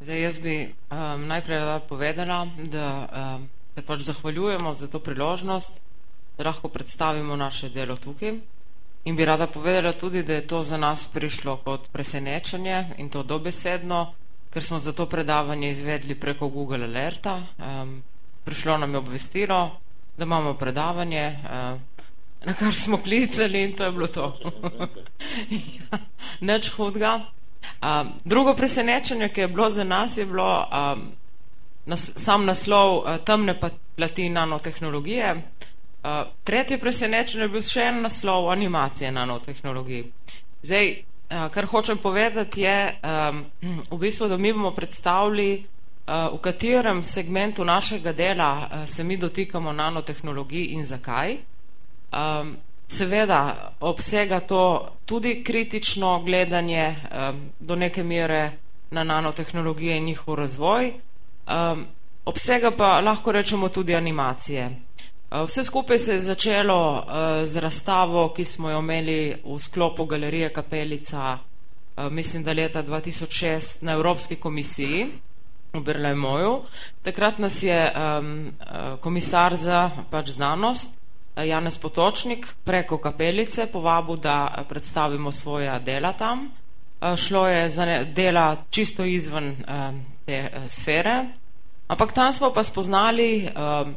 Zdaj, jaz bi um, najprej rada povedala, da um, se pač zahvaljujemo za to priložnost, da lahko predstavimo naše delo tukaj. In bi rada povedala tudi, da je to za nas prišlo kot presenečenje in to dobesedno, ker smo za to predavanje izvedli preko Google Alerta. Um, prišlo nam je obvestilo, da imamo predavanje, um, na kar smo klicali in to je bilo to. ja, neč hudga. Um, drugo presenečenje, ki je bilo za nas, je bilo um, nas, sam naslov uh, temne plati nanotehnologije. Uh, tretje presenečenje je bil še en naslov animacije nanotehnologij. Zdaj, uh, kar hočem povedati je, um, v bistvu, da mi bomo predstavili, uh, v katerem segmentu našega dela uh, se mi dotikamo nanotehnologij in zakaj. Um, seveda obsega to tudi kritično gledanje do neke mere na nanotehnologije in njihov razvoj, obsega pa lahko rečemo tudi animacije. Vse skupaj se je začelo uh, z razstavo, ki smo jo imeli v sklopu galerije Kapelica, uh, mislim, da leta 2006 na Evropski komisiji v Berlajmoju. Takrat nas je um, komisar za pač znanost Janez Potočnik preko kapelice povabil, da predstavimo svoja dela tam. Šlo je za dela čisto izven te sfere, ampak tam smo pa spoznali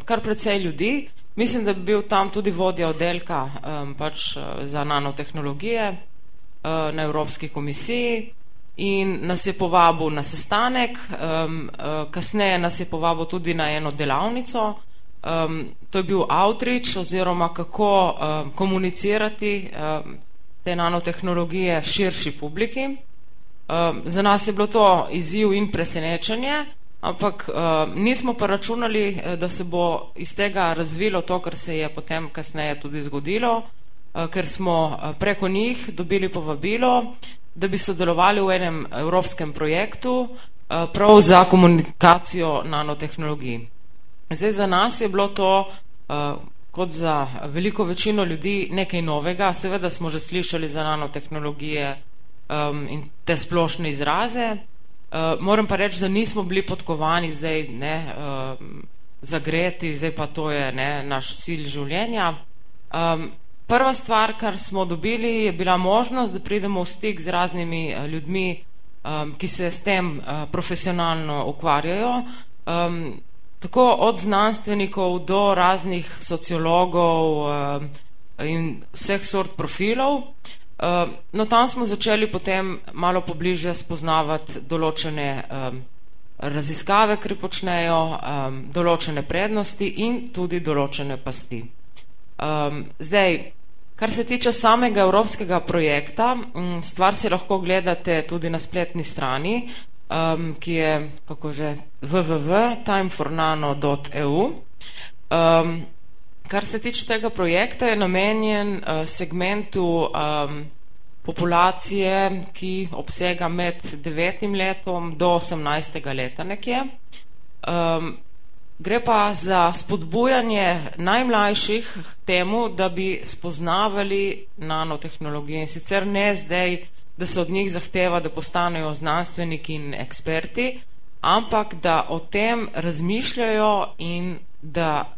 kar precej ljudi. Mislim, da bi bil tam tudi vodja oddelka pač za nanotehnologije na Evropski komisiji in nas je povabil na sestanek, kasneje nas je povabil tudi na eno delavnico, Um, to je bil outreach oziroma kako um, komunicirati um, te nanotehnologije širši publiki. Um, za nas je bilo to izziv in presenečenje, ampak um, nismo pa računali, eh, da se bo iz tega razvilo to, kar se je potem kasneje tudi zgodilo, uh, ker smo uh, preko njih dobili povabilo, da bi sodelovali v enem evropskem projektu uh, prav za komunikacijo nanotehnologij. Zdaj, za nas je bilo to, uh, kot za veliko večino ljudi, nekaj novega. Seveda smo že slišali za nanotehnologije um, in te splošne izraze. Uh, moram pa reči, da nismo bili podkovani zdaj ne, uh, zagreti, zdaj pa to je ne, naš cilj življenja. Um, prva stvar, kar smo dobili, je bila možnost, da pridemo v stik z raznimi ljudmi, um, ki se s tem uh, profesionalno ukvarjajo. Um, tako od znanstvenikov do raznih sociologov uh, in vseh sort profilov. Uh, no, tam smo začeli potem malo pobliže spoznavati določene um, raziskave, ki počnejo, določene prednosti in tudi določene pasti. Zdaj, kar se tiče samega evropskega projekta, um, stvar si lahko gledate tudi na spletni strani, um, ki je kako že www.timefornano.eu. Um, kar se tiče tega projekta, je namenjen uh, segmentu um, populacije, ki obsega med 9 letom do 18 leta nekje. Um, gre pa za spodbujanje najmlajših k temu, da bi spoznavali nanotehnologije in sicer ne zdaj da se od njih zahteva, da postanejo znanstveniki in eksperti, ampak da o tem razmišljajo in da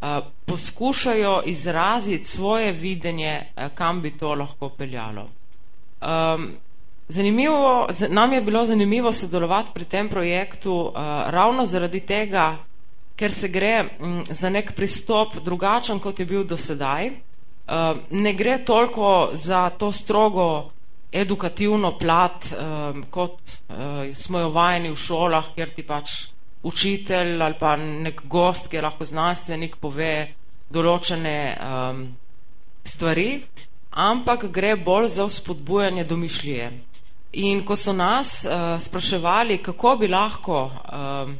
a, poskušajo izraziti svoje videnje, a, kam bi to lahko peljalo. Um, zanimivo, nam je bilo zanimivo sodelovati pri tem projektu a, ravno zaradi tega, ker se gre m, za nek pristop drugačen, kot je bil do sedaj. Uh, ne gre toliko za to strogo edukativno plat, um, kot uh, smo jo vajeni v šolah, kjer ti pač učitelj ali pa nek gost, ki je lahko znanstvenik, pove določene um, stvari, ampak gre bolj za vzpodbujanje domišljije. In ko so nas uh, spraševali, kako bi lahko um,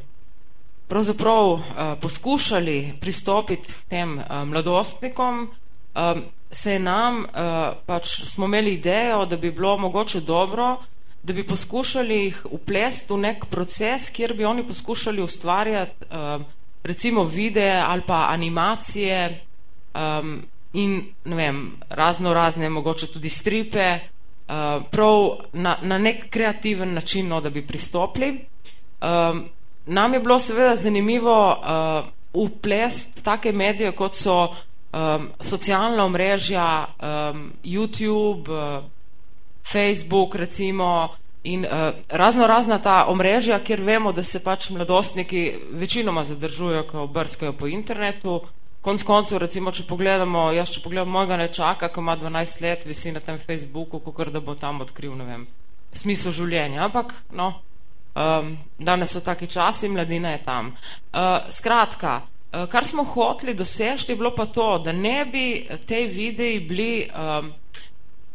pravzaprav uh, poskušali pristopiti k tem uh, mladostnikom, um, se je nam, uh, pač smo imeli idejo, da bi bilo mogoče dobro, da bi poskušali jih uplesti v nek proces, kjer bi oni poskušali ustvarjati uh, recimo videe ali pa animacije um, in ne vem, razno razne, mogoče tudi stripe, uh, prav na, na nek kreativen način, no, da bi pristopili. Um, nam je bilo seveda zanimivo uh, uplest take medije, kot so um, socialna omrežja, um, YouTube, uh, Facebook recimo in uh, razno razna ta omrežja, kjer vemo, da se pač mladostniki večinoma zadržujejo, ko brskajo po internetu. Konc koncu, recimo, če pogledamo, jaz če pogledam mojega nečaka, ki ima 12 let, visi na tem Facebooku, kakor da bo tam odkril, ne vem, smisel življenja. Ampak, no, um, danes so taki časi, mladina je tam. Uh, skratka, uh, kar smo hoteli dosežiti, je bilo pa to, da ne bi te videi bili um,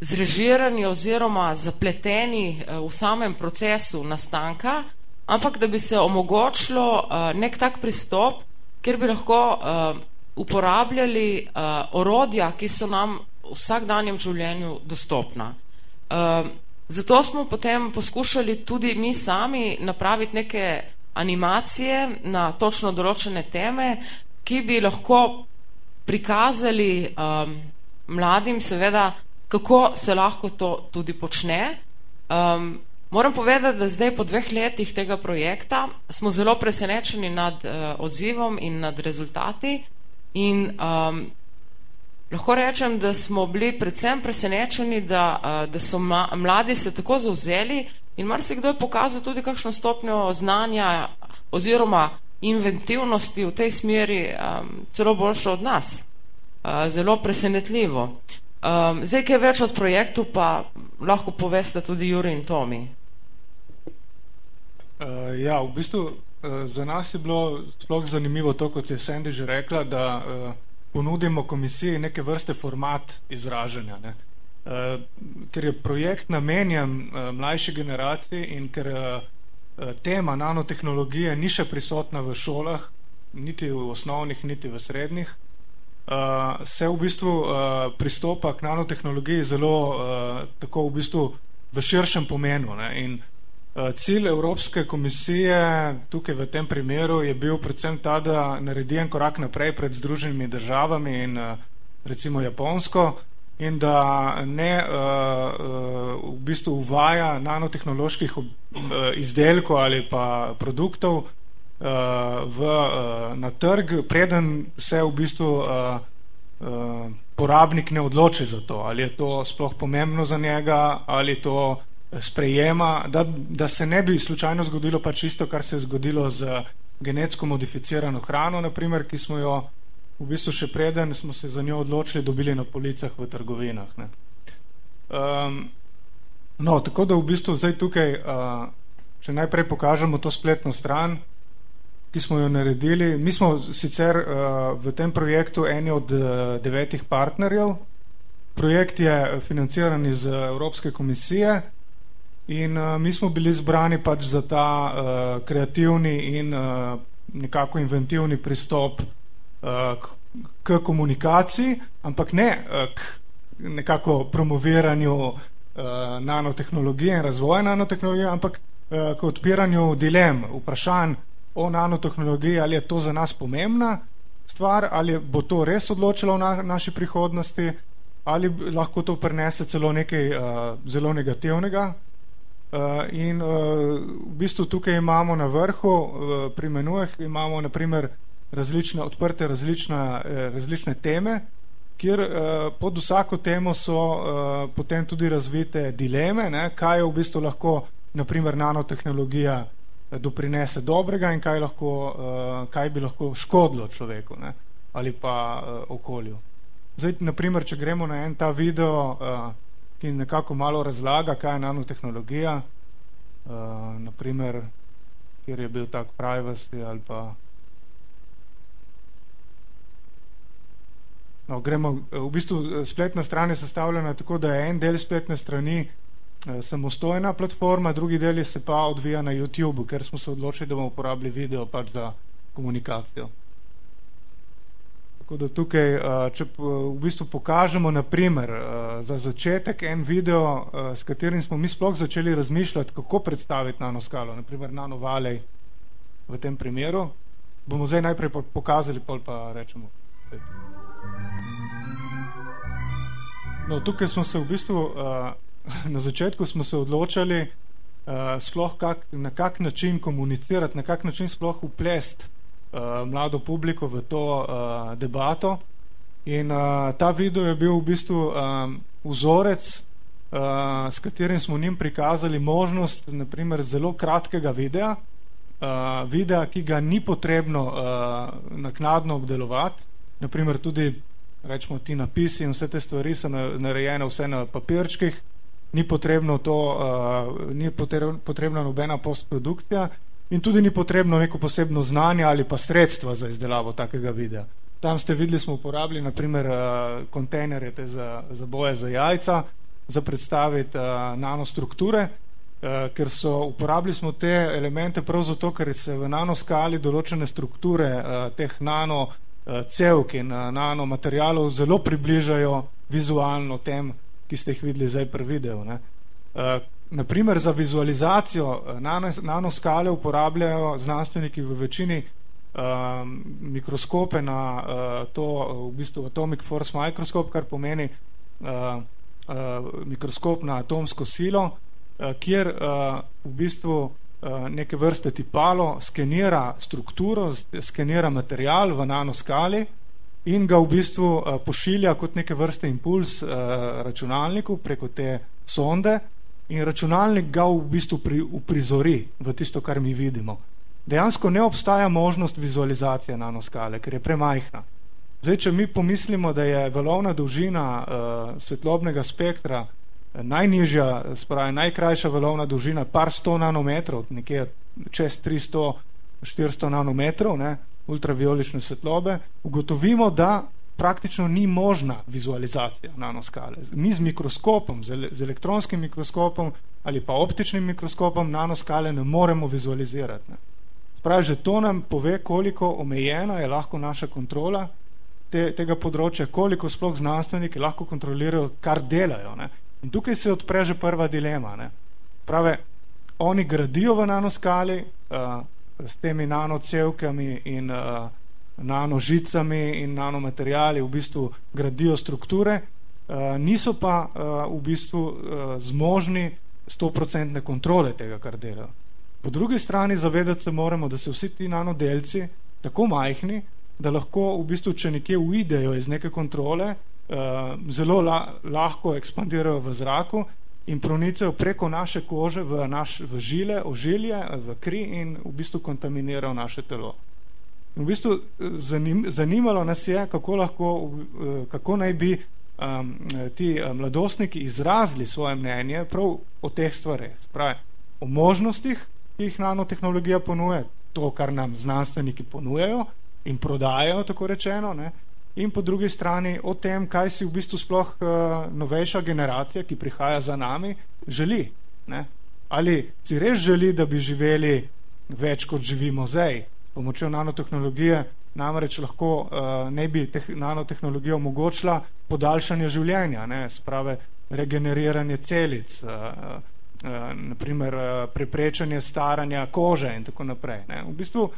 zrežirani oziroma zapleteni uh, v samem procesu nastanka, ampak da bi se omogočilo uh, nek tak pristop, kjer bi lahko uh, uporabljali uh, orodja, ki so nam v vsakdanjem življenju dostopna. Uh, Zato smo potem poskušali tudi mi sami napraviti neke animacije na točno določene teme, ki bi lahko prikazali um, mladim, seveda, kako se lahko to tudi počne. Um, moram povedati, da zdaj po dveh letih tega projekta smo zelo presenečeni nad uh, odzivom in nad rezultati in um, Lahko rečem, da smo bili predvsem presenečeni, da, da so mladi se tako zauzeli in marsikdo je pokazal tudi kakšno stopnjo znanja oziroma inventivnosti v tej smeri um, celo boljšo od nas. Uh, zelo presenetljivo. Um, zdaj, kaj več od projektu, pa lahko poveste tudi Juri in Tomi. Uh, ja, v bistvu uh, za nas je bilo sploh zanimivo to, kot je Sandy že rekla, da uh, ponudimo komisiji neke vrste format izražanja. Ne. Uh, ker je projekt namenjen uh, mlajši generaciji in ker uh, tema nanotehnologije ni še prisotna v šolah, niti v osnovnih, niti v srednjih, uh, se v bistvu uh, pristopa k nanotehnologiji zelo uh, tako v bistvu v širšem pomenu. Ne. In cilj Evropske komisije tukaj v tem primeru je bil predvsem ta, da naredi en korak naprej pred združenimi državami in eh, recimo Japonsko in da ne uh, v bistvu uvaja nanotehnoloških izdelkov ali pa produktov v, na trg, preden se v bistvu porabnik ne odloči za to, ali je to sploh pomembno za njega, ali to sprejema, da, da se ne bi slučajno zgodilo pač isto, kar se je zgodilo z genetsko modificirano hrano, naprimer, ki smo jo v bistvu še preden smo se za njo odločili, dobili na policah v trgovinah. Ne. Um, no, tako da v bistvu zdaj tukaj, uh, če najprej pokažemo to spletno stran, ki smo jo naredili. Mi smo sicer uh, v tem projektu eni od uh, devetih partnerjev. Projekt je financiran iz Evropske komisije, In uh, mi smo bili zbrani pač za ta uh, kreativni in uh, nekako inventivni pristop uh, k, k komunikaciji, ampak ne uh, k nekako promoviranju uh, nanotehnologije in razvoja nanotehnologije, ampak uh, k odpiranju dilem, vprašanj o nanotehnologiji, ali je to za nas pomembna stvar, ali bo to res odločilo v na, naši prihodnosti, ali lahko to prinese celo nekaj uh, zelo negativnega, in uh, v bistvu tukaj imamo na vrhu, uh, pri menueh imamo naprimer različne, odprte različne, različne teme, kjer uh, pod vsako temo so uh, potem tudi razvite dileme, ne, kaj je v bistvu lahko naprimer nanotehnologija doprinese dobrega in kaj, lahko, uh, kaj bi lahko škodilo človeku ne, ali pa uh, okolju. Zdaj, naprimer, če gremo na en ta video, uh, ki nekako malo razlaga, kaj je nanotehnologija, uh, naprimer, kjer je bil tak privacy ali pa No, gremo, v bistvu spletna stran je sestavljena tako, da je en del spletne strani eh, samostojna platforma, drugi del je se pa odvija na YouTube, ker smo se odločili, da bomo uporabili video pač za komunikacijo. Tako da tukaj, eh, če v bistvu pokažemo, naprimer, eh, za začetek en video, eh, s katerim smo mi sploh začeli razmišljati, kako predstaviti nanoskalo, naprimer nanovalej v tem primeru, bomo zdaj najprej pokazali, pol pa rečemo. No, tukaj smo se v bistvu, na začetku smo se odločali, sploh kak, na kak način komunicirati, na kak način sploh uplest uh, mlado publiko v to uh, debato. In uh, ta video je bil v bistvu um, vzorec, uh, s katerim smo njim prikazali možnost, naprimer, zelo kratkega videa, uh, videa, ki ga ni potrebno uh, naknadno obdelovati, naprimer tudi, rečemo, ti napisi in vse te stvari so narejene vse na papirčkih, ni potrebno to, uh, ni potrebna nobena postprodukcija in tudi ni potrebno neko posebno znanje ali pa sredstva za izdelavo takega videa. Tam ste videli, smo uporabili naprimer uh, kontejnerje za, za boje za jajca, za predstaviti uh, nanostrukture, uh, ker so uporabili smo te elemente prav zato, ker se v nanoskali določene strukture teh nano cevk in uh, nanomaterialov zelo približajo vizualno tem, ki ste jih videli zdaj pri videu. Ne. Uh, naprimer za vizualizacijo uh, nanoskale nano uporabljajo znanstveniki v večini uh, mikroskope na uh, to, v bistvu atomic force microscope, kar pomeni uh, uh, mikroskop na atomsko silo, uh, kjer uh, v bistvu uh, neke vrste tipalo skenira strukturo, skenira material v nanoskali in ga v bistvu uh, pošilja kot neke vrste impuls uh, računalniku preko te sonde in računalnik ga v bistvu pri, uprizori v tisto, kar mi vidimo. Dejansko ne obstaja možnost vizualizacije nanoskale, ker je premajhna. Zdaj, če mi pomislimo, da je valovna dolžina uh, svetlobnega spektra uh, najnižja, spravi, najkrajša valovna dolžina par sto nanometrov, nekje čez 300-400 nanometrov, ne, ultraviolične svetlobe, ugotovimo, da praktično ni možna vizualizacija nanoskale. Mi z mikroskopom, z, elektronskim mikroskopom ali pa optičnim mikroskopom nanoskale ne moremo vizualizirati. Ne. Spravi, že to nam pove, koliko omejena je lahko naša kontrola te, tega področja, koliko sploh znanstveniki lahko kontrolirajo, kar delajo. Ne. In tukaj se odpre že prva dilema. Ne. Prave, oni gradijo v nanoskali uh, s temi nanocevkami in uh, nanožicami in nanomaterijali, v bistvu gradijo strukture, uh, niso pa uh, v bistvu uh, zmožni 100% kontrole tega, kar delajo. Po drugi strani zavedati se moramo, da so vsi ti nanodelci tako majhni, da lahko v bistvu, če nekje uidejo iz neke kontrole, zelo la, lahko ekspandirajo v zraku in pronicajo preko naše kože v, naš, v žile, ožilje, v kri in v bistvu kontaminirajo naše telo. In v bistvu eh, zanim, zanimalo nas je, kako, lahko, uh, kako naj bi um, ti mladostniki izrazili svoje mnenje prav o teh stvareh. Spravi, o možnostih, ki jih nanotehnologija ponuje, to, kar nam znanstveniki ponujejo, in prodajajo, tako rečeno, ne? in po drugi strani o tem, kaj si v bistvu sploh uh, novejša generacija, ki prihaja za nami, želi. Ne? Ali si res želi, da bi živeli več, kot živimo zdaj, pomočjo nanotehnologije, namreč lahko uh, ne bi teh, nanotehnologija omogočila podaljšanje življenja, ne? sprave regeneriranje celic, uh, uh, naprimer uh, preprečanje staranja kože in tako naprej. Ne? V bistvu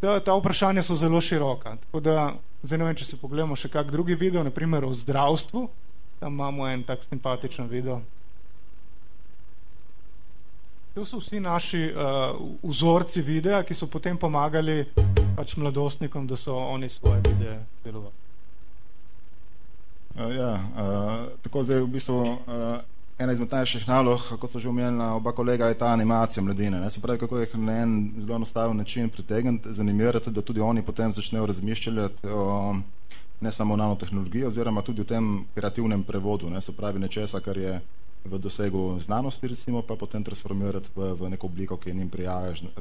ta, ta vprašanja so zelo široka. Tako da, zdaj ne vem, če se pogledamo še kak drugi video, naprimer o zdravstvu, tam imamo en tak simpatičen video. To so vsi naši uh, vzorci videa, ki so potem pomagali pač mladostnikom, da so oni svoje videe delovali. Uh, ja, uh, tako zdaj v bistvu uh, ena izmed najših nalog, kot so že omenila oba kolega, je ta animacija mladine. Ne? Se pravi, kako jih na en zelo enostaven način pritegniti, zanimirati, da tudi oni potem začnejo razmišljati o ne samo nanotehnologiji, oziroma tudi o tem kreativnem prevodu, ne? se pravi nečesa, kar je v dosegu znanosti, recimo, pa potem transformirati v, v neko obliko, ki je njim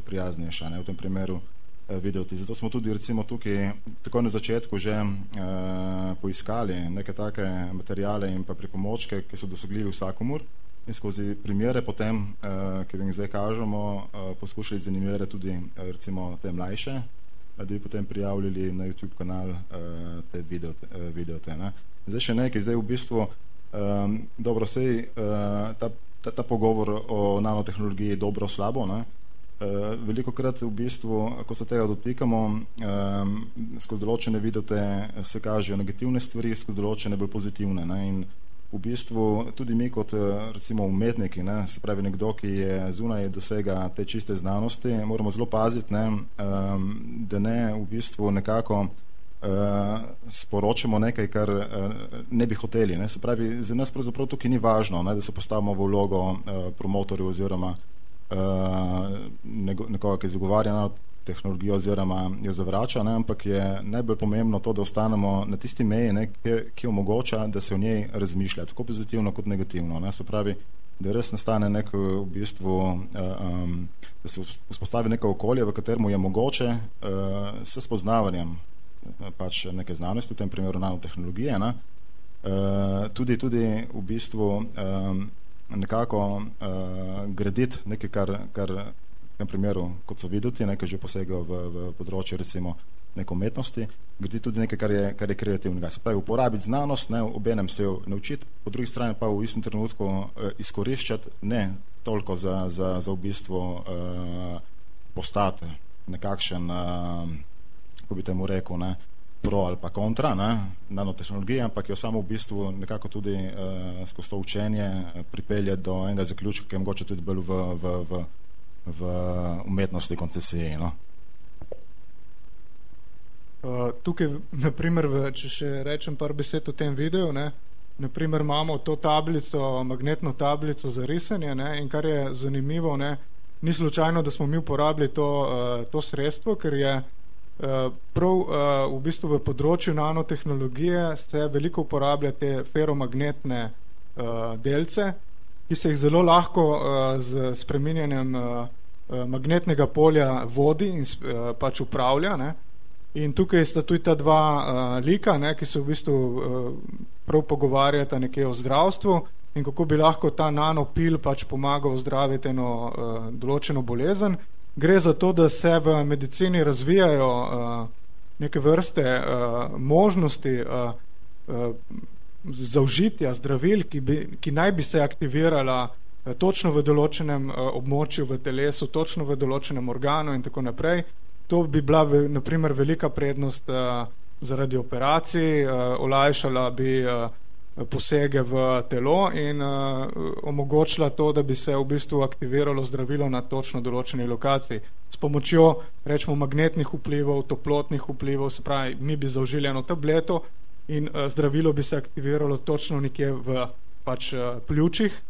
prijaznejša. Ne? V tem primeru Eh, videti. Zato smo tudi recimo tukaj tako na začetku že uh, poiskali neke take materijale in pa pripomočke, ki so dosegljivi vsakomur in skozi primere potem, uh, ki jim zdaj kažemo, uh, poskušali zanimirati tudi uh, recimo te mlajše, da bi potem prijavljali na YouTube kanal uh, te video, uh, videote. Ne. Zdaj še nekaj, zdaj v bistvu um, dobro sej uh, ta, ta, ta pogovor o nanotehnologiji dobro slabo, ne, Uh, veliko krat v bistvu, ko se tega dotikamo, um, skozi določene videte se kažejo negativne stvari, skozi določene bolj pozitivne. Ne? In v bistvu tudi mi kot recimo umetniki, ne, se pravi nekdo, ki je zunaj dosega te čiste znanosti, moramo zelo paziti, ne, um, da ne v bistvu nekako sporočamo nekaj, kar uh, ne bi hoteli. Ne. Se pravi, za nas pravzaprav tukaj ni važno, ne, da se postavimo v vlogo uh, promotorjev oziroma uh, nekoga, ki zagovarja na tehnologijo oziroma jo zavrača, ne, ampak je najbolj pomembno to, da ostanemo na tisti meji, ne, ki, ki omogoča, da se v njej razmišlja, tako pozitivno kot negativno. Ne. Se pravi, da res nastane nek v bistvu, um, da se vzpostavi neko okolje, v katerem je mogoče uh, s spoznavanjem pač neke znanosti, v tem primeru nanotehnologije, ne, uh, tudi, tudi v bistvu nekako uh, graditi nekaj, kar, kar v tem primeru, kot so videti, nekaj že posegajo v, v področje recimo neke umetnosti, graditi tudi nekaj, kar je, kar je kreativnega. Se pravi, uporabiti znanost, ne, obenem se jo naučiti, po drugi strani pa v istem trenutku uh, izkoriščati, ne toliko za, za, za v bistvu uh, postati nekakšen uh, kako bi temu rekel, ne, pro ali pa kontra ne, nanotehnologije, ampak jo samo v bistvu nekako tudi uh, skozi to učenje eh, pripelje do enega zaključka, ki je mogoče tudi bolj v, v, v, v umetnosti koncesije. No. Uh, tukaj, naprimer, v, če še rečem par besed o tem videu, ne, naprimer imamo to tablico, magnetno tablico za risanje ne, in kar je zanimivo, ne, ni slučajno, da smo mi uporabili to, uh, to sredstvo, ker je Eh, prav uh, v bistvu v področju nanotehnologije se veliko uporablja te feromagnetne uh, delce, ki se jih zelo lahko z spreminjanjem magnetnega polja vodi in pač upravlja. Ne? In tukaj sta tudi ta dva lika, ne, ki se v bistvu prav pogovarjata nekje o zdravstvu in kako bi lahko ta nanopil pač pomagal zdraviti eno določeno bolezen gre za to, da se v medicini razvijajo uh, neke vrste uh, možnosti uh, uh, zaužitja zdravil, ki, bi, ki naj bi se aktivirala uh, točno v določenem uh, območju v telesu, točno v določenem organu in tako naprej. To bi bila, v, naprimer, velika prednost uh, zaradi operacij, uh, olajšala bi uh, posege v telo in uh, omogočila to, da bi se v bistvu aktiviralo zdravilo na točno določeni lokaciji. S pomočjo, rečemo, magnetnih vplivov, toplotnih vplivov, se pravi, mi bi zaužili eno tableto in uh, zdravilo bi se aktiviralo točno nekje v pač uh, pljučih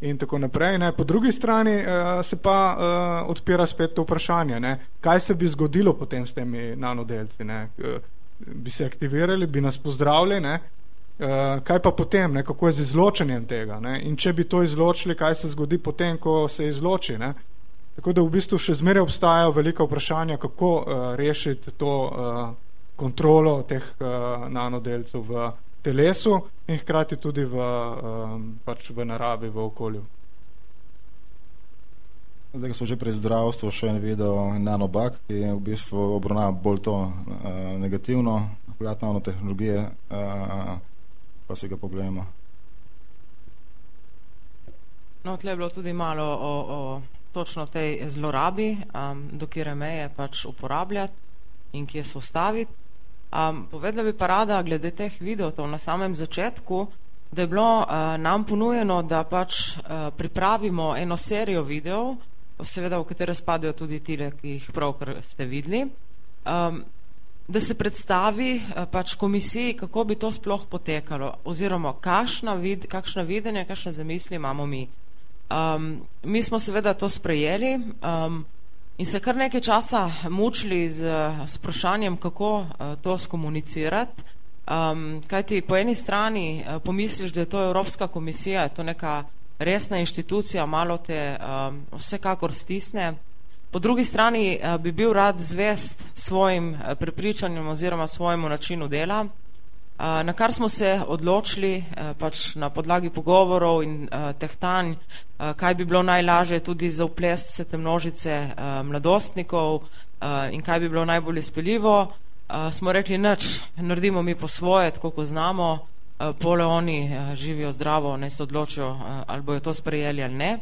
in tako naprej. Ne. Po drugi strani uh, se pa uh, odpira spet to vprašanje, ne. kaj se bi zgodilo potem s temi nanodelci. Ne. Uh, bi se aktivirali, bi nas pozdravili, ne, kaj pa potem, ne, kako je z izločenjem tega? Ne? In če bi to izločili, kaj se zgodi potem, ko se izloči? Ne? Tako da v bistvu še zmeraj obstajajo velika vprašanja, kako uh, rešiti to uh, kontrolo teh uh, nanodelcev v telesu in hkrati tudi v, uh, pač v naravi, v okolju. Zdaj, ko smo že pri zdravstvu, še en video nanobak, ki je v bistvu obravnava bolj to uh, negativno, pogled nanotehnologije, uh, pa si ga pogledamo. No, tle je bilo tudi malo o, o točno tej zlorabi, um, do kjere meje pač uporabljati in kje se ustaviti. Um, povedala bi pa rada, glede teh videotov na samem začetku, da je bilo uh, nam ponujeno, da pač uh, pripravimo eno serijo videov, seveda v katere spadajo tudi tile, ki jih pravkar ste videli. Um, da se predstavi eh, pač komisiji, kako bi to sploh potekalo, oziroma kakšna, vid, kakšna videnja, kakšne zamisli imamo mi. Um, mi smo seveda to sprejeli um, in se kar nekaj časa mučili z sprašanjem, kako uh, to skomunicirati. Um, kaj ti po eni strani uh, pomisliš, da je to Evropska komisija, je to neka resna inštitucija, malo te um, vsekakor stisne, Po drugi strani eh, bi bil rad zvest svojim eh, prepričanjem oziroma svojemu načinu dela, eh, na kar smo se odločili pač na podlagi pogovorov in tehtanj, kaj bi bilo najlažje tudi za uplest vse te množice mladostnikov in kaj bi bilo najbolj izpeljivo. Smo rekli, nič, naredimo mi po svoje, tako ko znamo, pole oni živijo zdravo, ne se odločijo, ali bojo to sprejeli ali ne.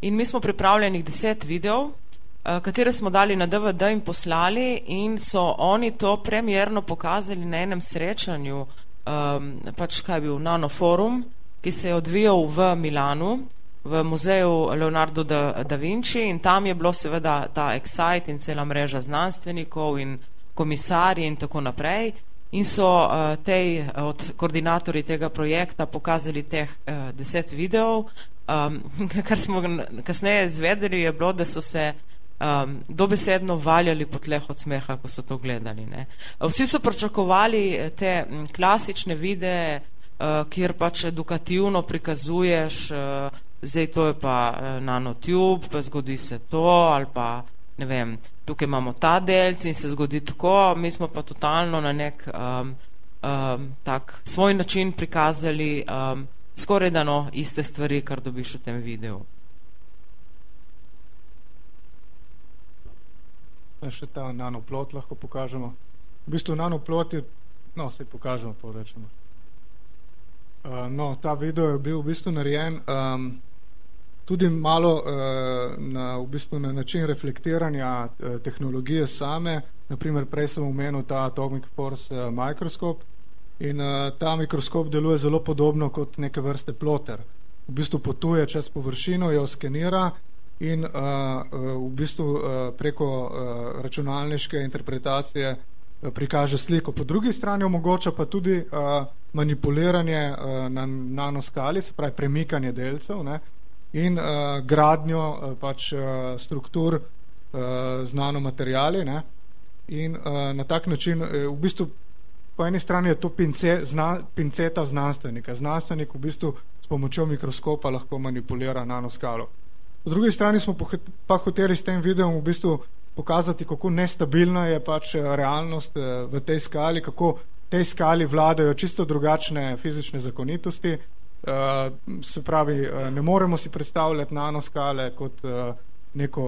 In mi smo pripravljenih deset videov, katere smo dali na DVD in poslali in so oni to premjerno pokazali na enem srečanju, um, pač kaj je bil nanoforum, ki se je odvijal v Milanu, v muzeju Leonardo da, da Vinci in tam je bilo seveda ta Excite in cela mreža znanstvenikov in komisarji in tako naprej in so uh, tej, od koordinatorji tega projekta pokazali teh uh, deset videov. Um, kar smo kasneje izvedeli, je bilo, da so se um, dobesedno valjali po tleh od smeha, ko so to gledali. Ne. Vsi so pričakovali te m, klasične videe, uh, kjer pač edukativno prikazuješ uh, zdaj to je pa uh, nanotube, pa zgodi se to, ali pa ne vem, tukaj imamo ta delc in se zgodi tako, mi smo pa totalno na nek um, um, tak svoj način prikazali um, skoraj dano iste stvari, kar dobiš v tem videu. Še ta nanoplot lahko pokažemo. V bistvu nanoplot je, no, se pokažemo, pa rečemo. Uh, no, ta video je bil v bistvu narejen um, tudi malo uh, na, v bistvu na način reflektiranja uh, tehnologije same. Naprimer, prej sem omenil ta Atomic Force uh, mikroskop in uh, ta mikroskop deluje zelo podobno kot neke vrste ploter. V bistvu potuje čez površino, jo skenira in uh, uh, v bistvu uh, preko uh, računalniške interpretacije uh, prikaže sliko. Po drugi strani omogoča pa tudi uh, manipuliranje uh, na nanoskali, se pravi premikanje delcev, ne, in uh, gradnjo uh, pač uh, struktur uh, znano materijali ne? in uh, na tak način uh, v bistvu po eni strani je to pince, zna, pinceta znanstvenika. Znanstvenik v bistvu s pomočjo mikroskopa lahko manipulira nanoskalo. Po drugi strani smo pa hoteli s tem videom v bistvu pokazati, kako nestabilna je pač realnost v tej skali, kako tej skali vladajo čisto drugačne fizične zakonitosti, Uh, se pravi, ne moremo si predstavljati nanoskale kot neko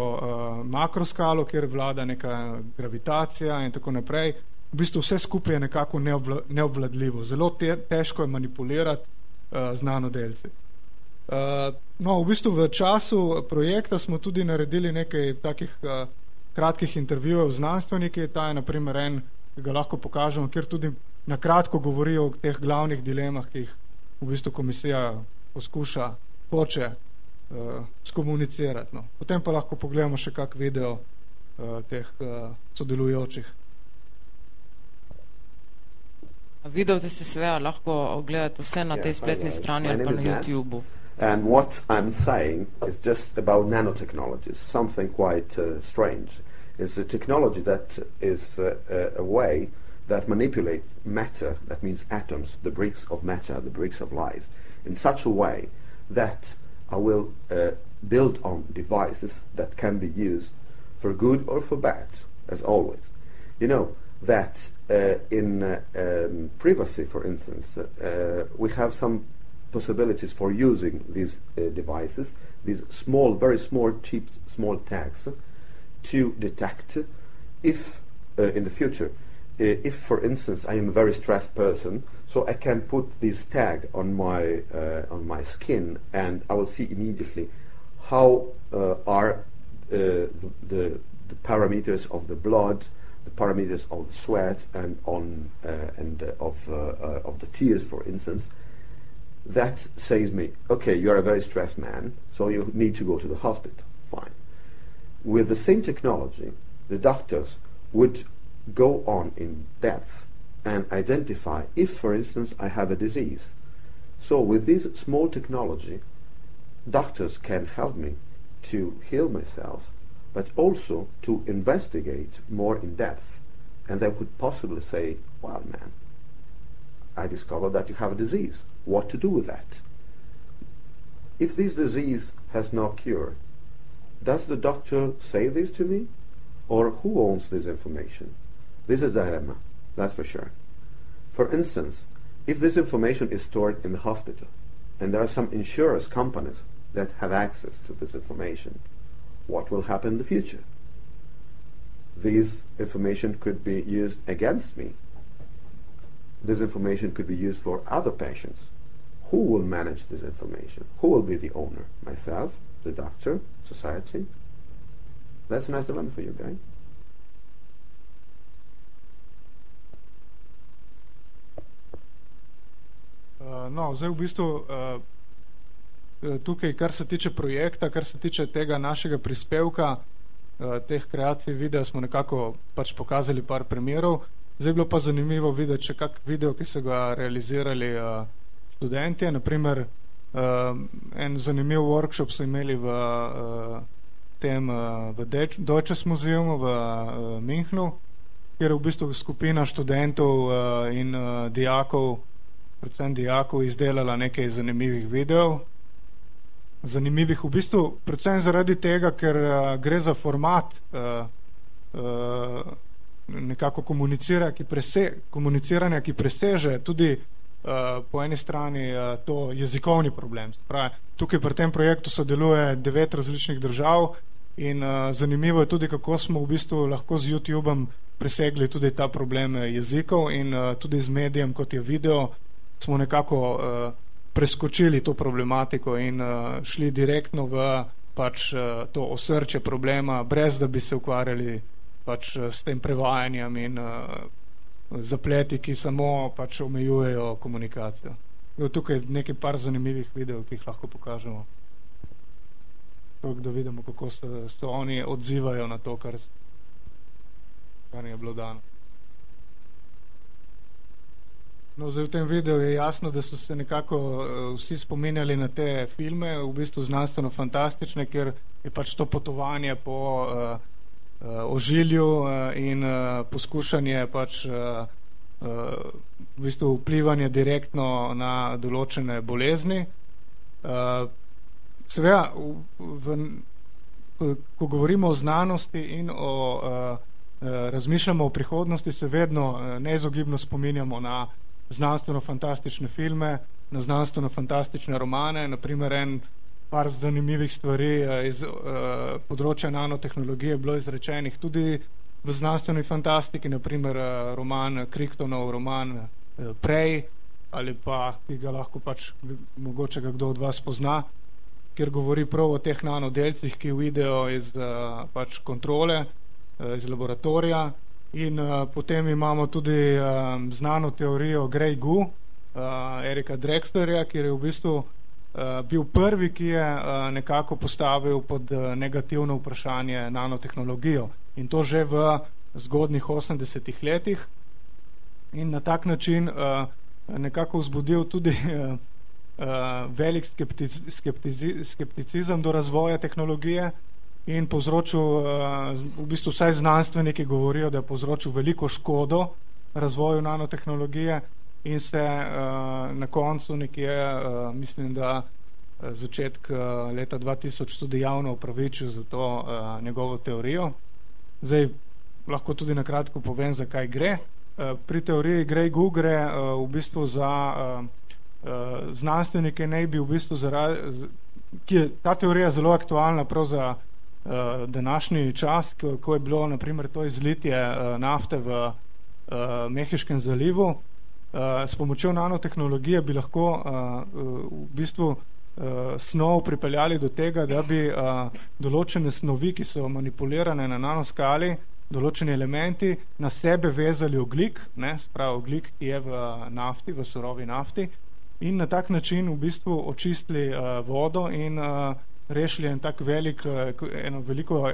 makroskalo, kjer vlada neka gravitacija in tako naprej. V bistvu vse skupaj je nekako neobvla, neobvladljivo. Zelo te, težko je manipulirati znano delce. Uh, no, v bistvu v času projekta smo tudi naredili nekaj takih uh, kratkih intervjujev z znanstveniki. Ta je naprimer en, ki ga lahko pokažemo, kjer tudi na kratko govorijo o teh glavnih dilemah, ki jih v bistvu komisija poskuša, hoče uh, skomunicirati. No. Potem pa lahko pogledamo še kak video uh, teh uh, sodelujočih. Video ste se seveda lahko ogledati vse na tej spletni strani ali pa na YouTube. And what I'm saying is just about nanotechnologies, something quite uh, strange. It's a technology that is uh, a way that manipulates matter, that means atoms, the bricks of matter, the bricks of life, in such a way that I will uh, build on devices that can be used for good or for bad, as always. You know that uh, in uh, um, privacy, for instance, uh, we have some possibilities for using these uh, devices, these small, very small, cheap, small tags, to detect if uh, in the future uh, if, for instance, I am a very stressed person, so I can put this tag on my uh, on my skin, and I will see immediately how uh, are uh, the, the, the parameters of the blood, the parameters of the sweat, and on and of of the tears, for instance. That says me, okay, you are a very stressed man, so you need to go to the hospital. Fine. With the same technology, the doctors would go on in depth and identify if, for instance, I have a disease. So with this small technology, doctors can help me to heal myself, but also to investigate more in depth. And they could possibly say, well, man, I discovered that you have a disease. What to do with that? If this disease has no cure, does the doctor say this to me? Or who owns this information? This is a dilemma, that's for sure. For instance, if this information is stored in the hospital, and there are some insurance companies that have access to this information, what will happen in the future? This information could be used against me. This information could be used for other patients. Who will manage this information? Who will be the owner? Myself, the doctor, society? That's a nice dilemma for you guys. no, zdaj v bistvu uh, tukaj, kar se tiče projekta, kar se tiče tega našega prispevka, uh, teh kreacij videa smo nekako pač pokazali par primerov. Zdaj bilo pa zanimivo videti še kak video, ki so ga realizirali uh, študentje. Naprimer, uh, en zanimiv workshop so imeli v uh, tem uh, v Deutsches Museum v uh, Minhnu, kjer je v bistvu skupina študentov uh, in uh, dijakov, predvsem dijakov, izdelala nekaj zanimivih videov. Zanimivih v bistvu predvsem zaradi tega, ker uh, gre za format uh, uh, nekako komunicira, ki prese, komuniciranja, ki preseže tudi uh, po eni strani uh, to jezikovni problem. Pravi, tukaj pri tem projektu sodeluje devet različnih držav in uh, zanimivo je tudi, kako smo v bistvu lahko z YouTubeom presegli tudi ta problem jezikov in uh, tudi z medijem, kot je video, smo nekako uh, preskočili to problematiko in uh, šli direktno v pač uh, to osrče problema, brez da bi se ukvarjali pač s tem prevajanjem in uh, zapleti, ki samo pač omejujejo komunikacijo. Jo, tukaj je nekaj par zanimivih videov, ki jih lahko pokažemo. Tako da vidimo, kako se, se oni odzivajo na to, kar, kar je bilo dano. No, zdaj v tem videu je jasno, da so se nekako uh, vsi spominjali na te filme, v bistvu znanstveno fantastične, ker je pač to potovanje po uh, ožilju uh, in uh, poskušanje pač uh, uh, v bistvu vplivanje direktno na določene bolezni. Uh, Seveda, ko govorimo o znanosti in o uh, razmišljamo o prihodnosti, se vedno neizogibno spominjamo na znanstveno-fantastične filme, na znanstveno-fantastične romane, naprimer en par zanimivih stvari eh, iz uh, področja nanotehnologije bilo izrečenih tudi v znanstveni fantastiki, naprimer uh, roman Kriktonov, roman Prej, ali pa, ki ga lahko pač mogoče ga kdo od vas pozna, kjer govori prav o teh nanodelcih, ki uidejo iz pač kontrole, iz laboratorija. In potem imamo tudi znano teorijo Grey Goo, Erika Drexlerja, kjer je v bistvu Eh, bil prvi, ki je uh, nekako postavil pod uh, negativno vprašanje nanotehnologijo. In to že v zgodnih 80-ih letih. In na tak način nekako vzbudil tudi velik skeptiz skeptizi skepticizem do razvoja tehnologije in povzročil, v bistvu vsaj znanstveniki govorijo, da je povzročil veliko škodo razvoju nanotehnologije in se uh, na koncu nekje, uh, mislim, da uh, začetek uh, leta 2000 tudi javno upravičil za to uh, njegovo teorijo. Zdaj lahko tudi na kratko povem, zakaj gre. Uh, pri teoriji gre gre uh, v bistvu za uh, uh, znanstvenike, ne bi v bistvu zaradi, ki je ta teorija zelo aktualna prav za uh, današnji čas, ko, ko je bilo naprimer to izlitje uh, nafte v uh, Mehiškem zalivu, s pomočjo nanotehnologije bi lahko uh, v bistvu uh, snov pripeljali do tega, da bi uh, določene snovi, ki so manipulirane na nanoskali, določeni elementi na sebe vezali oglik, ne, sprav oglik, ki je v nafti, v surovi nafti, in na tak način v bistvu očistili uh, vodo in uh, rešili en tak velik, eno veliko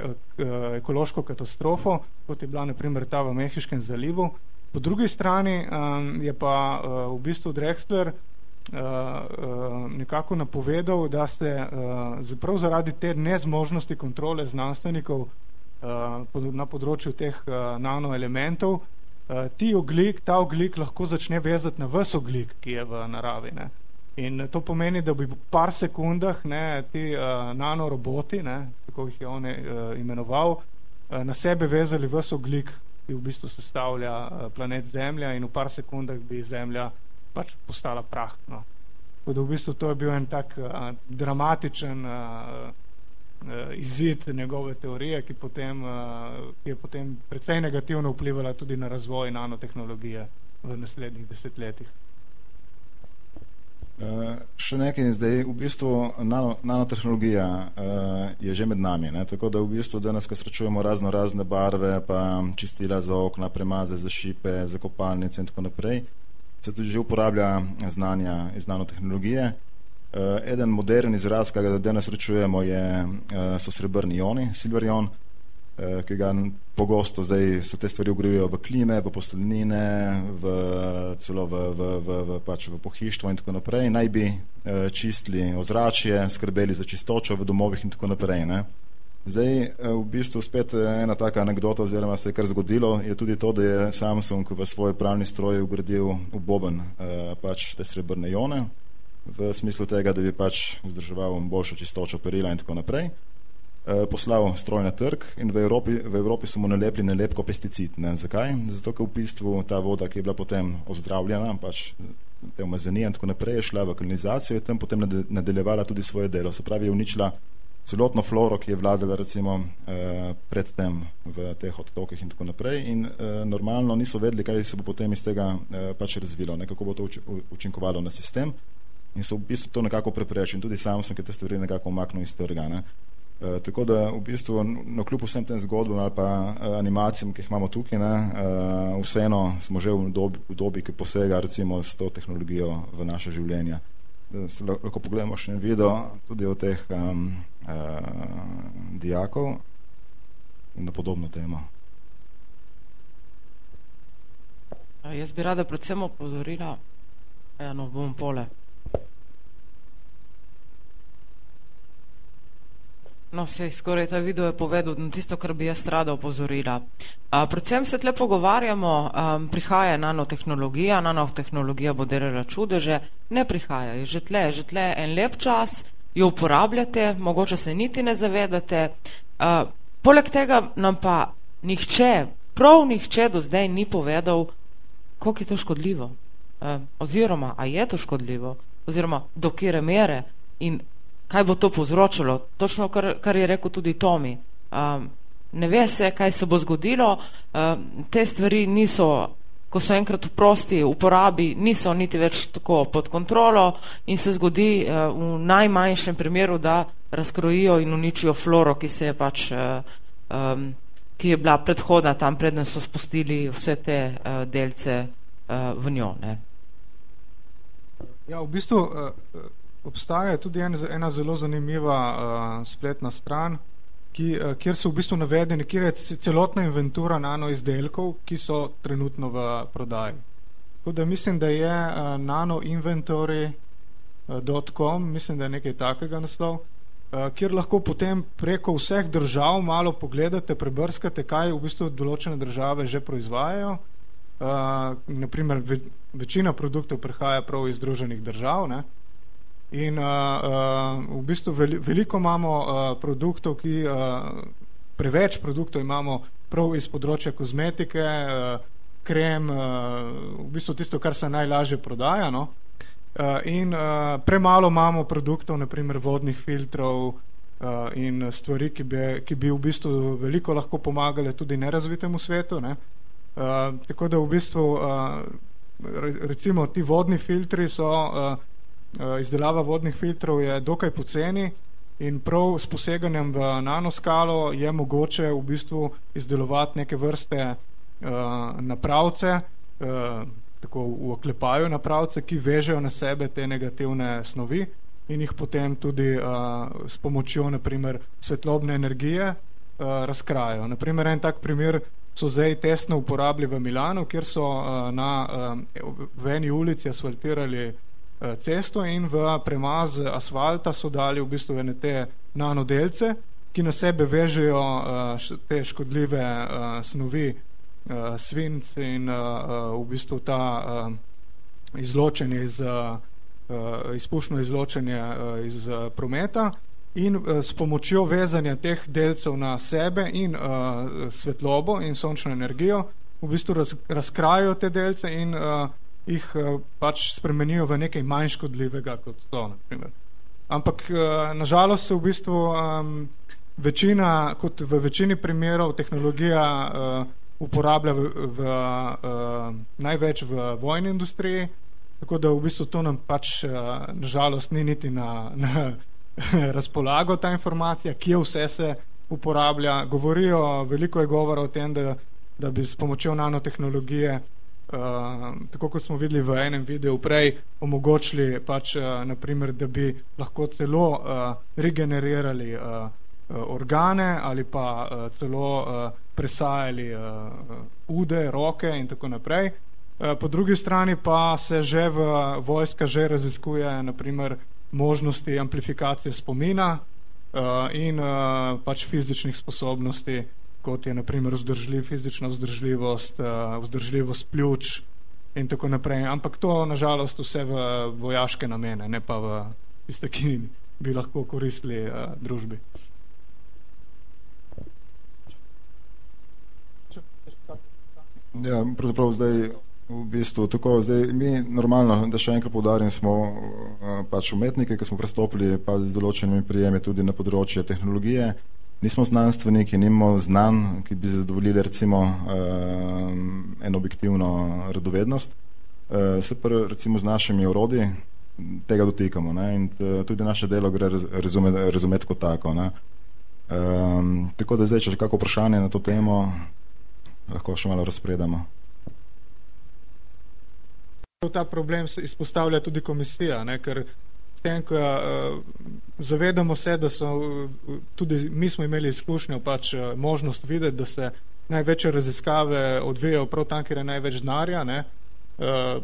ekološko katastrofo, kot je bila naprimer ta v Mehiškem zalivu, Po drugi strani um, je pa uh, v bistvu Drexler uh, uh, nekako napovedal, da se uh, prav zaradi te nezmožnosti kontrole znanstvenikov uh, na področju teh uh, nanoelementov, uh, ti oglik, ta oglik lahko začne vezati na ves oglik, ki je v naravi. Ne. In to pomeni, da bi v par sekundah ne, ti uh, nanoroboti, ne, kako jih je on uh, imenoval, uh, na sebe vezali ves oglik, ki v bistvu sestavlja eh, planet Zemlja in v par sekundah bi Zemlja pač postala prah. No. Tako da v bistvu to je bil en tak uh, dramatičen uh, uh, izid njegove teorije, ki, potem, uh, ki je potem precej negativno vplivala tudi na razvoj nanotehnologije v naslednjih desetletjih. Uh, še nekaj zdaj, v bistvu nano, nanotehnologija uh, je že med nami, ne? tako da v bistvu danes, ko srečujemo razno razne barve, pa čistila za okna, premaze za šipe, za kopalnice in tako naprej, se tudi že uporablja znanja iz nanotehnologije. Eden modern izraz, ki ga danes rečujemo, je, so srebrni ioni, silver ion, ki ga pogosto zdaj se te stvari ugrivijo v klime, v posteljnine, v, celo v, v, v, v, pač v pohištvo in tako naprej. Naj bi čistili ozračje, skrbeli za čistočo v domovih in tako naprej. Ne? Zdaj, eh, v bistvu spet eh, ena taka anekdota, oziroma se je kar zgodilo, je tudi to, da je Samsung v svoj pravni stroj ugradil v boben eh, pač te srebrne ione, v smislu tega, da bi pač vzdrževal boljšo čistočo perila in tako naprej. Poslal stroj na trg in v Evropi, v Evropi so mu nalepili nalepko pesticid. Ne? Zakaj? Zato, ker v bistvu ta voda, ki je bila potem ozdravljena, pač te umazanije in tako naprej, je šla v kanalizacijo in tam potem nadaljevala tudi svoje delo. Se pravi, je uničila celotno floro, ki je vladala recimo eh, predtem v teh odtokih in tako naprej in eh, normalno niso vedeli, kaj se bo potem iz tega eh, pač razvilo, ne, kako bo to uč, učinkovalo na sistem in so v bistvu to nekako preprečili. Tudi sam sem te stvari nekako omaknil iz trga. Ne. Uh, tako da v bistvu no, kljub vsem tem zgodbam ali pa uh, animacijam, ki jih imamo tukaj, ne, uh, vseeno smo že v dobi, v dobi, ki posega recimo s to tehnologijo v naše življenja. Da se lahko pogledamo še en video tudi o teh um, uh, dijakov na podobno temo. Jaz bi rada predvsem opozorila eno bom No, vse skoraj ta video je povedal na tisto, kar bi jaz rada opozorila. A, predvsem se tle pogovarjamo, a, prihaja nanotehnologija, nanotehnologija bo delala čudeže, ne prihaja, je že tle, že tle en lep čas, jo uporabljate, mogoče se niti ne zavedate. Uh, poleg tega nam pa nihče, prav nihče do zdaj ni povedal, koliko je to škodljivo. Uh, oziroma, a je to škodljivo, oziroma do kere mere in kaj bo to povzročilo. Točno, kar, kar je rekel tudi Tomi. Uh, ne ve se, kaj se bo zgodilo, uh, te stvari niso ko so enkrat v prosti uporabi, niso niti več tako pod kontrolo in se zgodi uh, v najmanjšem primeru, da razkrojijo in uničijo floro, ki se je pač, uh, um, ki je bila predhodna tam, predtem so spustili vse te uh, delce uh, v njo. Ne. Ja, v bistvu uh, obstaja tudi en, ena zelo zanimiva uh, spletna stran, ki, uh, kjer so v bistvu navedeni, kjer je celotna inventura nano izdelkov, ki so trenutno v prodaji. Tako da mislim, da je uh, nanoinventory.com, mislim, da je nekaj takega naslov, uh, kjer lahko potem preko vseh držav malo pogledate, prebrskate, kaj v bistvu določene države že proizvajajo. Uh, naprimer, ve, večina produktov prihaja prav iz združenih držav, ne? Uh, In uh, uh, v bistvu veli, veliko imamo uh, produktov, ki uh, preveč produktov imamo prav iz področja kozmetike, uh, krem, uh, v bistvu tisto, kar se najlažje prodaja. No? Uh, in uh, premalo imamo produktov, naprimer vodnih filtrov uh, in stvari, ki bi, ki bi v bistvu veliko lahko pomagale tudi nerazvitemu svetu. Ne? Uh, tako da v bistvu uh, recimo ti vodni filtri so uh, izdelava vodnih filtrov je dokaj poceni in prav s poseganjem v nanoskalo je mogoče v bistvu izdelovati neke vrste uh, napravce, uh, tako v oklepaju napravce, ki vežejo na sebe te negativne snovi in jih potem tudi uh, s pomočjo naprimer svetlobne energije uh, razkrajajo. Naprimer, en tak primer so zdaj tesno uporabili v Milanu, kjer so uh, na, uh, v eni ulici asfaltirali Eh, cesto in v premaz asfalta so dali v bistvu ene te nanodelce, ki na sebe vežejo eh, te škodljive eh, snovi, svinc in v bistvu ta izločenje iz, izpušno izločenje iz prometa in s pomočjo vezanja teh delcev na sebe in svetlobo in sončno energijo v bistvu raz, razkrajajo te delce in jih uh, pač spremenijo v nekaj manj škodljivega kot to. Naprimer. Ampak uh, nažalost se v bistvu um, večina, kot v večini primerov, tehnologija uh, uporablja v, v, uh, največ v vojni industriji, tako da v bistvu to nam pač uh, nažalost ni niti na, na razpolago ta informacija, kje vse se uporablja. Govorijo, veliko je govora o tem, da, da bi s pomočjo nanotehnologije tako kot smo videli v enem videu prej, omogočili pač, uh, naprimer, da bi lahko celo uh, regenerirali uh, organe ali pa uh, celo uh, presajali uh, ude, roke in tako naprej. Uh, po drugi strani pa se že v vojska že raziskuje naprimer možnosti amplifikacije spomina uh, in uh, pač fizičnih sposobnosti kot je naprimer vzdržljiv, fizična vzdržljivost, uh, vzdržljivost pljuč in tako naprej. Ampak to nažalost vse v vojaške namene, ne pa v tiste, ki bi lahko koristili uh, družbi. Ja, pravzaprav zdaj v bistvu tako, zdaj mi normalno, da še enkrat povdarim, smo uh, pač umetniki, ki smo prestopili pa z določenimi prijemi tudi na področje tehnologije, nismo znanstveniki, nimamo znan, ki bi zadovoljili recimo uh, eno objektivno radovednost, uh, se pa recimo z našimi orodji tega dotikamo ne? in uh, tudi naše delo gre razume, razumeti kot tako. Ne? Um, tako da zdaj, če še kako vprašanje na to temo, lahko še malo razpredamo. Ta problem se izpostavlja tudi komisija, ne? ker tem, ko uh, zavedamo se, da so tudi mi smo imeli izkušnjo pač uh, možnost videti, da se največje raziskave odvijajo prav tam, kjer je največ denarja, ne. Uh,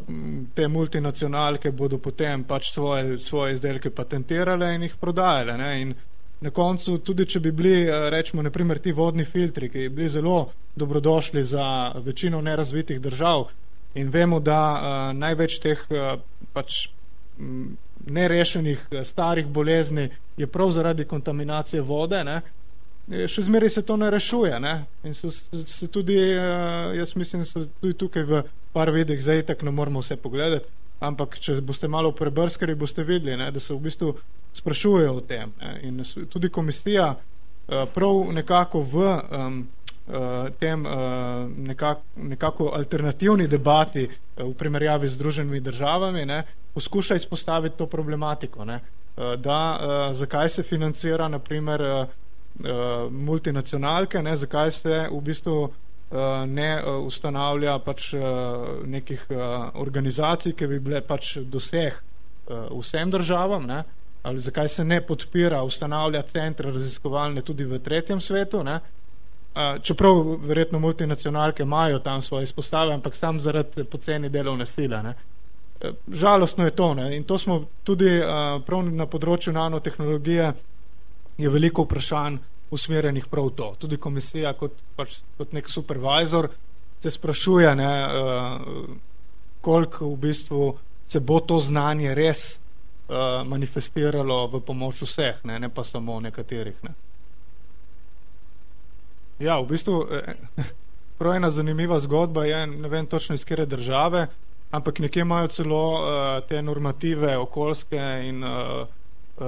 te multinacionalke bodo potem pač svoje, svoje izdelke patentirale in jih prodajale. Ne. In na koncu, tudi če bi bili, rečemo, naprimer ti vodni filtri, ki bi bili zelo dobrodošli za večino nerazvitih držav in vemo, da uh, največ teh uh, pač nerešenih eh, starih bolezni je prav zaradi kontaminacije vode, ne, še zmeraj se to ne rešuje. Ne, in se, se tudi, eh, jaz mislim, se tudi tukaj v par vidih, zdaj tak ne moramo vse pogledati, ampak če boste malo prebrskali, boste videli, ne, da se v bistvu sprašujejo o tem. Ne, in tudi komisija eh, prav nekako v um, tem nekako, nekako alternativni debati v primerjavi z združenimi državami, ne, poskuša izpostaviti to problematiko, ne? Eh, da uh, zakaj se financira naprimer uh, multinacionalke, ne? zakaj se v bistvu uh, ne uh, ustanavlja pač uh, nekih uh, organizacij, ki bi bile pač doseh uh, vsem državam, ne? ali zakaj se ne podpira ustanavlja centre raziskovalne tudi v tretjem svetu, ne? Uh, čeprav verjetno multinacionalke imajo tam svoje izpostave, ampak sam zaradi poceni delovne sile. Ne? žalostno je to. Ne? In to smo tudi uh, prav na področju nanotehnologije je veliko vprašanj usmerjenih prav to. Tudi komisija kot, pač, kot nek supervizor se sprašuje, ne, uh, koliko v bistvu se bo to znanje res uh, manifestiralo v pomoč vseh, ne, ne pa samo nekaterih. Ne. Ja, v bistvu prav ena zanimiva zgodba je, ne vem točno iz kere države, ampak nekje imajo celo uh, te normative okoljske in uh, uh,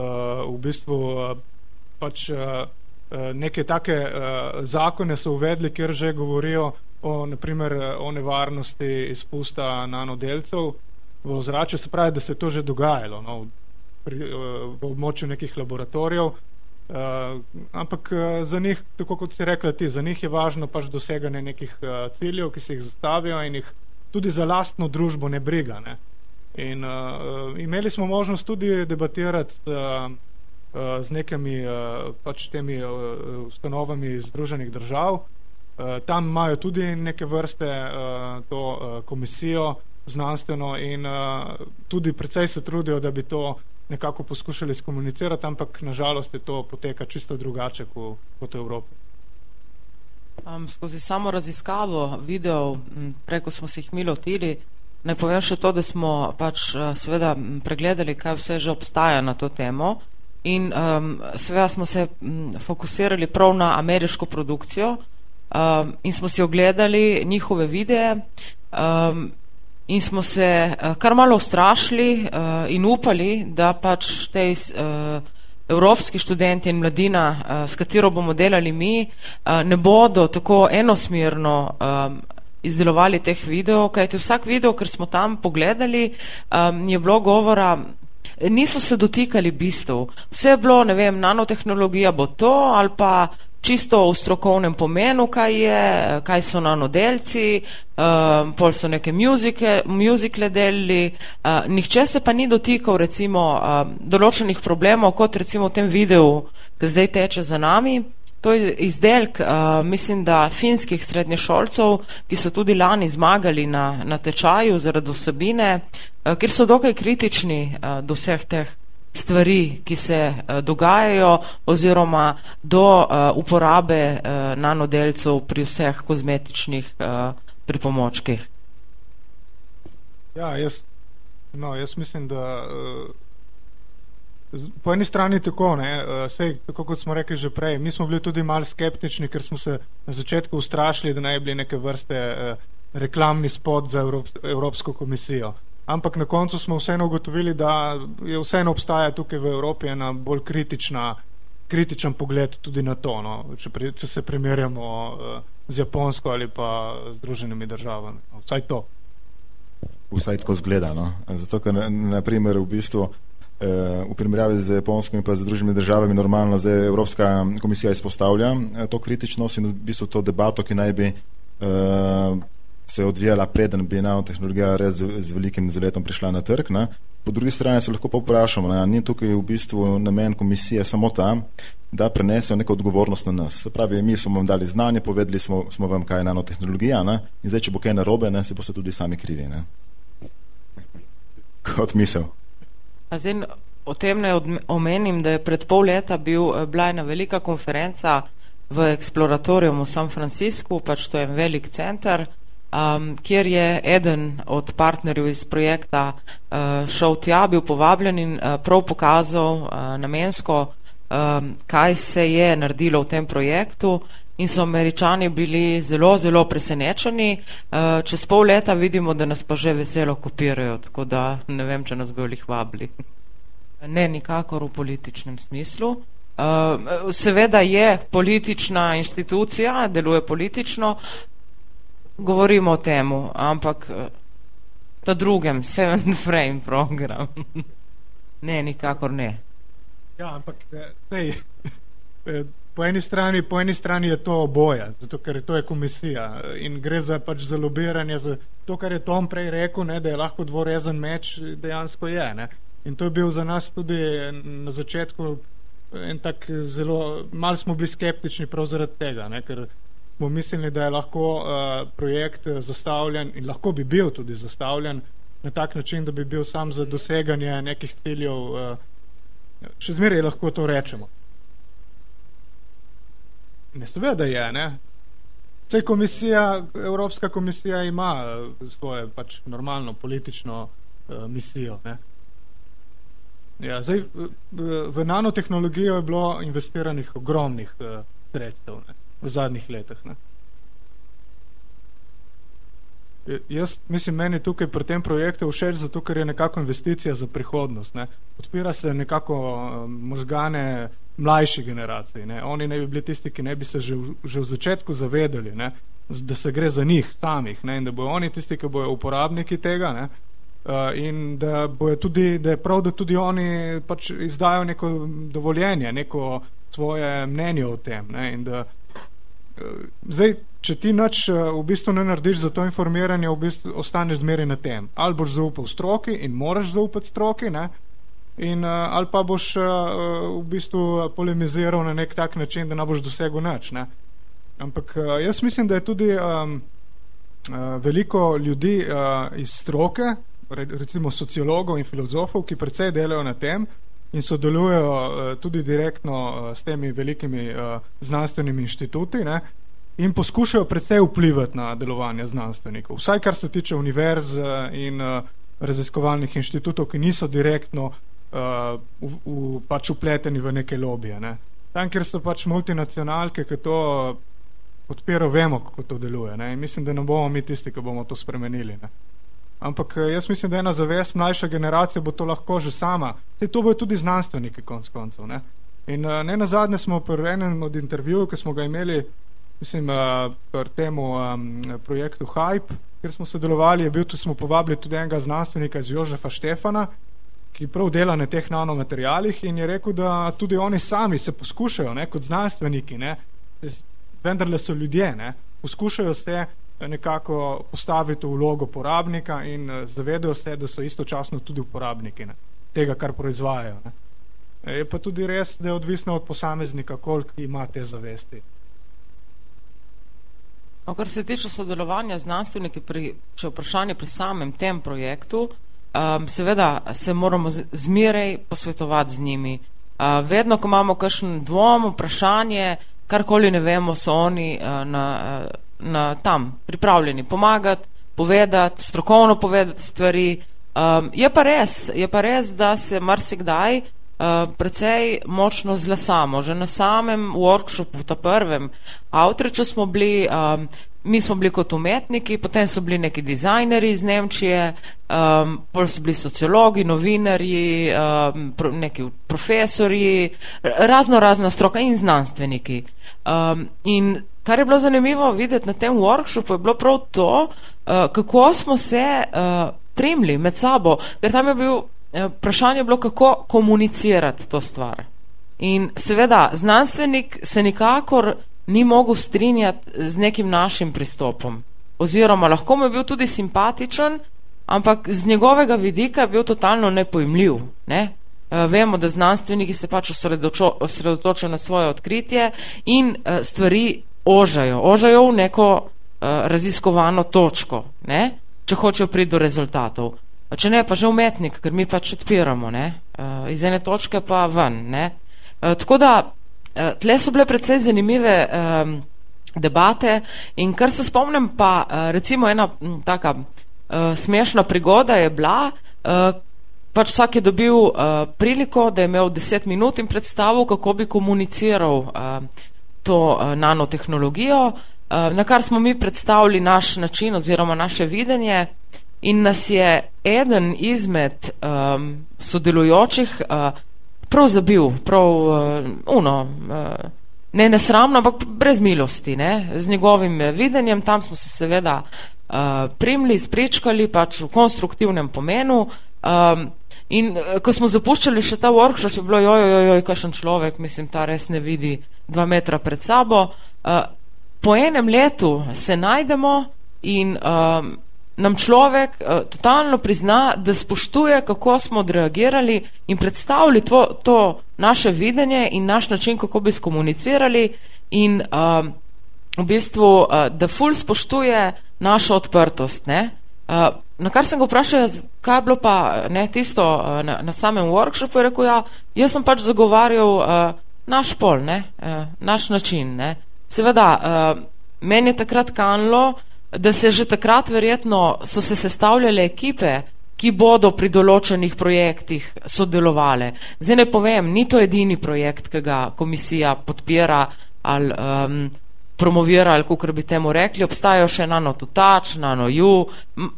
v bistvu uh, pač uh, neke take uh, zakone so uvedli, kjer že govorijo o, naprimer, o nevarnosti izpusta nanodelcev v ozračju, se pravi, da se je to že dogajalo no, pri, uh, v območju nekih laboratorijev. Uh, ampak uh, za njih, tako kot si rekla ti, za njih je važno pač doseganje nekih uh, ciljev, ki se jih zastavijo in jih tudi za lastno družbo ne briga. Ne. In uh, imeli smo možnost tudi debatirati uh, uh, z nekimi uh, pač temi uh, ustanovami Združenih držav. Uh, tam imajo tudi neke vrste uh, to uh, komisijo znanstveno in uh, tudi precej se trudijo, da bi to nekako poskušali skomunicirati, ampak nažalost je to poteka čisto drugače kot, kot v Evropi. Um, skozi samo raziskavo videov, preko smo se jih mi lotili, naj povem še to, da smo pač uh, seveda pregledali, kaj vse že obstaja na to temo in um, seveda smo se m, fokusirali prav na ameriško produkcijo um, in smo si ogledali njihove videe um, in smo se uh, kar malo ustrašili uh, in upali, da pač tej uh, evropski študenti in mladina, uh, s katero bomo delali mi, uh, ne bodo tako enosmerno um, izdelovali teh videov, kajti vsak video, ker smo tam pogledali, um, je bilo govora, niso se dotikali bistv. Vse je bilo, ne vem, nanotehnologija bo to ali pa čisto v strokovnem pomenu, kaj je, kaj so nanodelci, um, pol so neke muzikle delili, uh, nihče se pa ni dotikal recimo uh, določenih problemov, kot recimo v tem videu, ki zdaj teče za nami. To je izdelk, uh, mislim, da finskih srednješolcev, ki so tudi lani zmagali na, na tečaju zaradi vsebine, uh, ker so dokaj kritični uh, do vseh teh stvari, ki se uh, dogajajo oziroma do uh, uporabe uh, nanodelcev pri vseh kozmetičnih pripomočkih. Ja, jaz, no, jaz mislim, da po eni strani tako, ne, sej, tako kot smo rekli že prej, mi smo bili tudi malo skeptični, ker smo se na začetku ustrašili, da naj bi neke vrste reklamni spot za Evrop, Evropsko komisijo. Ampak na koncu smo vseeno ugotovili, da je vseeno obstaja tukaj v Evropi ena bolj kritična, kritičen pogled tudi na to, no, če, pri, če se primerjamo uh, z Japonsko ali pa Združenimi državami. Vsaj to. Vsaj tako zgleda, no. Zato, ker na primer v bistvu Eh, v primerjavi z Japonsko in pa z družbenimi državami normalno zdaj Evropska komisija izpostavlja eh, to kritičnost in v bistvu to debato, ki naj bi uh, se odvijala preden bi nanotehnologija res z, z velikim zaletom prišla na trg. Ne. Po drugi strani se lahko pa vprašamo, ne, ni tukaj v bistvu namen komisije samo ta, da prenesejo neko odgovornost na nas. Se pravi, mi smo vam dali znanje, povedali smo, smo vam, kaj je nanotehnologija ne, in zdaj, če bo kaj narobe, ne, se boste tudi sami krivi. Ne. Kot misel. Zdaj, o tem ne omenim, da je pred pol leta bil, eh, bila ena velika konferenca v Exploratoriumu v San Franciscu, pač to je en velik center, um, kjer je eden od partnerjev iz projekta uh, šel tja, bil povabljen in uh, prav pokazal uh, namensko, um, kaj se je naredilo v tem projektu in so američani bili zelo, zelo presenečeni. Uh, čez pol leta vidimo, da nas pa že veselo kopirajo, tako da ne vem, če nas bi jih vabili. Ne, nikakor v političnem smislu. Seveda je politična inštitucija, deluje politično, govorimo o temu, ampak ta drugem, Seven Frame program. ne, nikakor ne. Ja, ampak, sej, po eni strani, po eni strani je to oboje, zato ker to je komisija in gre za pač za lobiranje, za to, kar je Tom prej rekel, ne, da je lahko dvorezen meč, dejansko je. Ne. In to je bil za nas tudi na začetku en tak zelo, mal smo bili skeptični prav zaradi tega, ne, ker smo mislili, da je lahko uh, projekt zastavljen in lahko bi bil tudi zastavljen na tak način, da bi bil sam za doseganje nekih ciljev, uh, še zmeraj lahko to rečemo. Ne, seveda je, ne. Vse komisija, Evropska komisija ima eh, svoje pač normalno politično uh, misijo, ne. Ja, zdaj, v nanotehnologijo je bilo investiranih ogromnih uh, sredstev ne, v zadnjih letih. Ne. Jaz mislim, meni tukaj pri tem projektu všeč zato, ker je nekako investicija za prihodnost. Ne. Odpira se nekako uh, možgane mlajši generaciji. Ne. Oni ne bi bili tisti, ki ne bi se že v, že v začetku zavedali, ne, da se gre za njih samih ne, in da bojo oni tisti, ki bojo uporabniki tega ne, uh, in da, tudi, da je prav, da tudi oni pač izdajo neko dovoljenje, neko svoje mnenje o tem. Ne, in da, uh, zdaj, če ti nič uh, v bistvu ne narediš za to informiranje, v bistvu ostaneš zmeri na tem. Ali boš zaupal stroki in moraš zaupati stroki, ne, in, uh, ali pa boš uh, v bistvu polemiziral na nek tak način, da ne boš dosegel nič. Ne? Ampak uh, jaz mislim, da je tudi um, uh, veliko ljudi uh, iz stroke, recimo sociologov in filozofov, ki precej delajo na tem in sodelujejo uh, tudi direktno uh, s temi velikimi uh, znanstvenimi inštituti ne? in poskušajo precej vplivati na delovanje znanstvenikov. Vsaj kar se tiče univerz in raziskovalnih inštitutov, ki niso direktno v, v, pač upleteni v neke lobije. Ne. Tam, kjer so pač multinacionalke, ki to podpirajo, vemo, kako to deluje. Ne. In mislim, da ne bomo mi tisti, ki bomo to spremenili. Ne. Ampak eh, jaz mislim, da ena zavest mlajša generacija bo to lahko že sama. Sej to bojo tudi znanstveniki konc koncev. Ne. In uh, ne nazadnje smo pri enem od intervjujev, ki smo ga imeli, mislim, uh, pri temu um, projektu Hype, kjer smo sodelovali, je bil, tu smo povabili tudi enega znanstvenika iz Jožefa Štefana, ki prav dela na teh nanomaterialih in je rekel, da tudi oni sami se poskušajo ne, kot znanstveniki ne, vendarle so ljudje, ne, poskušajo se nekako postaviti v vlogo porabnika in zavedajo se, da so istočasno tudi uporabniki ne, tega, kar proizvajajo. Ne. Je pa tudi res, da je odvisno od posameznika, koliko ima te zavesti. No, kar se tiče sodelovanja znanstveniki pri, če vprašanje pri samem tem projektu, um, seveda se moramo zmeraj posvetovati z njimi. Uh, vedno, ko imamo kakšen dvom, vprašanje, karkoli ne vemo, so oni uh, na, uh, na tam pripravljeni pomagati, povedati, strokovno povedati stvari. Um, je pa res, je pa res, da se marsikdaj Uh, precej močno zlasamo. Že na samem workshopu, ta prvem avtriču smo bili, um, mi smo bili kot umetniki, potem so bili neki dizajneri iz Nemčije, um, potem so bili sociologi, novinarji, um, pro, neki profesori, razno razna stroka in znanstveniki. Um, in kar je bilo zanimivo videti na tem workshopu, je bilo prav to, uh, kako smo se uh, primli med sabo, ker tam je bil Eh, vprašanje je bilo, kako komunicirati to stvar. In seveda, znanstvenik se nikakor ni mogel strinjati z nekim našim pristopom. Oziroma, lahko mu je bil tudi simpatičen, ampak z njegovega vidika je bil totalno nepojmljiv. Ne? Eh, vemo, da znanstveniki se pač osredotočajo na svoje odkritje in eh, stvari ožajo, ožajo v neko raziskovano točko, ne? če hočejo priti do rezultatov. Če ne, pa že umetnik, ker mi pač odpiramo, ne? Uh, iz ene točke pa ven. Ne? Uh, tako da, uh, tle so bile predvsej zanimive um, debate in kar se spomnim pa, uh, recimo ena m, taka uh, smešna prigoda je bila, uh, pač vsak je dobil uh, priliko, da je imel deset minut in predstavil, kako bi komuniciral uh, to uh, nanotehnologijo, uh, na kar smo mi predstavili naš način oziroma naše videnje, in nas je eden izmed um, sodelujočih uh, prav zabil, prav uh, uno, uh, ne nesramno, ampak brez milosti, ne, z njegovim videnjem, tam smo se seveda uh, primli, sprečkali pač v konstruktivnem pomenu um, in uh, ko smo zapuščali še ta workshop, je bilo joj, joj, joj, kakšen človek, mislim, ta res ne vidi dva metra pred sabo. Uh, po enem letu se najdemo in um, nam človek uh, totalno prizna, da spoštuje, kako smo odreagirali in predstavili to, to naše videnje in naš način, kako bi skomunicirali in uh, v bistvu, uh, da ful spoštuje našo odprtost. Ne? Uh, na kar sem ga vprašal, kaj je bilo pa ne, tisto uh, na, na samem workshopu, je rekel, ja, jaz sem pač zagovarjal uh, naš pol, ne, uh, naš način. Ne. Seveda, uh, meni je takrat kanlo, da se že takrat verjetno so se sestavljale ekipe, ki bodo pri določenih projektih sodelovale. Zdaj ne povem, ni to edini projekt, ki ga komisija podpira ali um, promovira, ali kako bi temu rekli. Obstajajo še Nano Tutač, Nano Ju,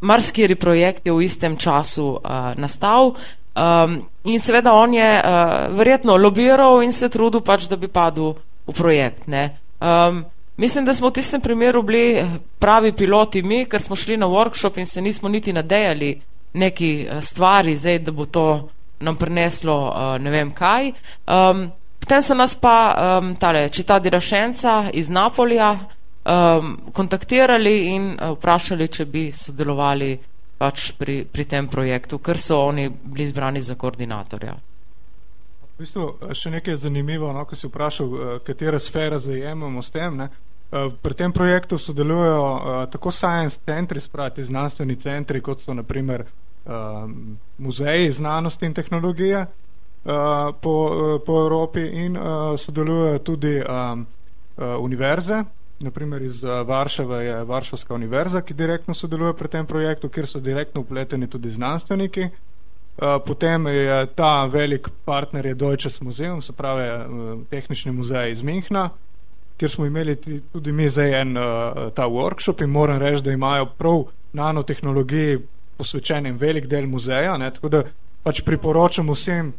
marskiri projekt je v istem času uh, nastal. Um, in seveda on je uh, verjetno lobiral in se trudil pač, da bi padel v projekt. Um, Mislim, da smo v tistem primeru bili eh, pravi piloti mi, ker smo šli na workshop in se nismo niti nadejali neki eh, stvari, zdaj, da bo to nam prineslo uh, ne vem kaj. Um, potem so nas pa um, tale čitadi Rašenca iz Napolija um, kontaktirali in uh, vprašali, če bi sodelovali pač pri, pri tem projektu, ker so oni bili izbrani za koordinatorja. V bistvu še nekaj zanimivo, no, ko si vprašal, eh, katere sfere zajemamo s tem. Ne. Eh, pri tem projektu sodelujo tako science centri, sprati znanstveni centri, kot so naprimer muzeji znanosti in tehnologije po, po Evropi in sodelujo tudi univerze. Naprimer iz uh, Varšave je Varšavska univerza, ki direktno sodeluje pri tem projektu, kjer so direktno upleteni tudi znanstveniki. Eh, potem je ta velik partner je Deutsches Museum, se pravi eh, tehnični muzej iz Minhna, kjer smo imeli tudi mi zdaj en ta workshop in moram reči, da imajo prav nanotehnologiji posvečen en velik del muzeja, ne, tako da pač priporočam vsem,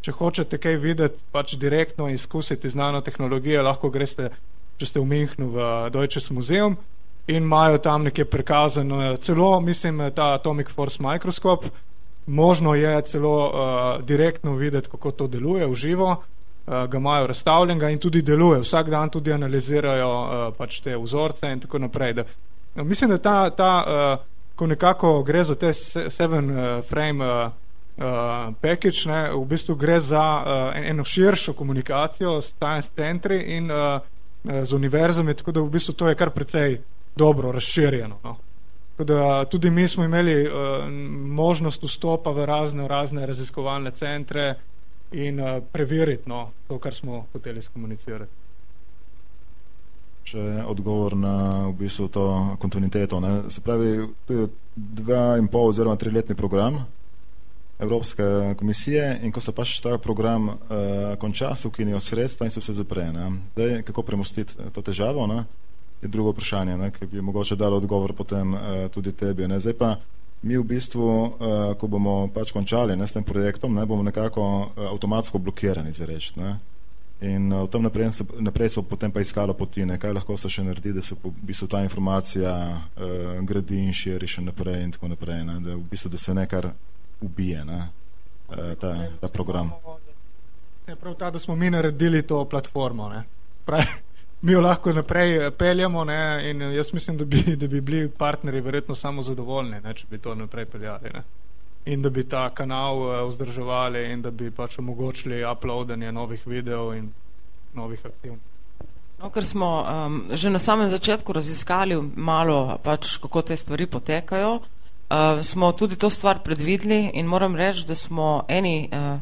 če hočete kaj videti, pač direktno izkusiti z nanotehnologije, lahko greste, če ste v Minhnu v Deutsches Museum in imajo tam nekje prikazano celo, mislim, ta Atomic Force Microscope, možno je celo uh, direktno videti, kako to deluje v živo. ga imajo razstavljenega in tudi deluje. Vsak dan tudi analizirajo pač te vzorce in tako naprej. Da, no, mislim, da ta, ta ko nekako gre za te seven frame package, ne, v bistvu gre za eno širšo komunikacijo s science centri in z univerzami, tako da v bistvu to je kar precej dobro razširjeno. No. Da, tudi mi smo imeli uh, možnost vstopa v razne, razne raziskovalne centre in uh, preveriti no, to, kar smo hoteli skomunicirati. Še odgovor na v bistvu to kontinuiteto. Ne? Se pravi, to je dva in pol oziroma triletni program Evropske komisije in ko se pač ta program uh, konča, se ukinijo sredstva in se vse zapre. Ne? Zdaj, kako premostiti to težavo? Ne? je drugo vprašanje, ne, ki bi mogoče dalo odgovor potem uh, tudi tebi. Ne. Zdaj pa mi v bistvu, uh, ko bomo pač končali ne, s tem projektom, ne, bomo nekako uh, avtomatsko blokirani za reči. Ne. In uh, tam naprej se, naprej se potem pa iskalo poti, ne, kaj lahko se še naredi, da se v bistvu ta informacija uh, gradi in širi še naprej in tako naprej, ne, da v bistvu da se nekar ubije ne, uh, ta, ta program. Je prav ta, da smo mi naredili to platformo. Ne. Pravi, mi jo lahko naprej eh, peljamo ne, in jaz mislim, da bi, da bi bili partnerji verjetno samo zadovoljni, ne, če bi to naprej peljali. Ne. In da bi ta kanal vzdrževali in da bi pač omogočili uploadanje novih videov in novih aktivnosti. No, ker smo um, že na samem začetku raziskali malo, pač, kako te stvari potekajo, uh, smo tudi to stvar predvideli in moram reči, da smo eni uh,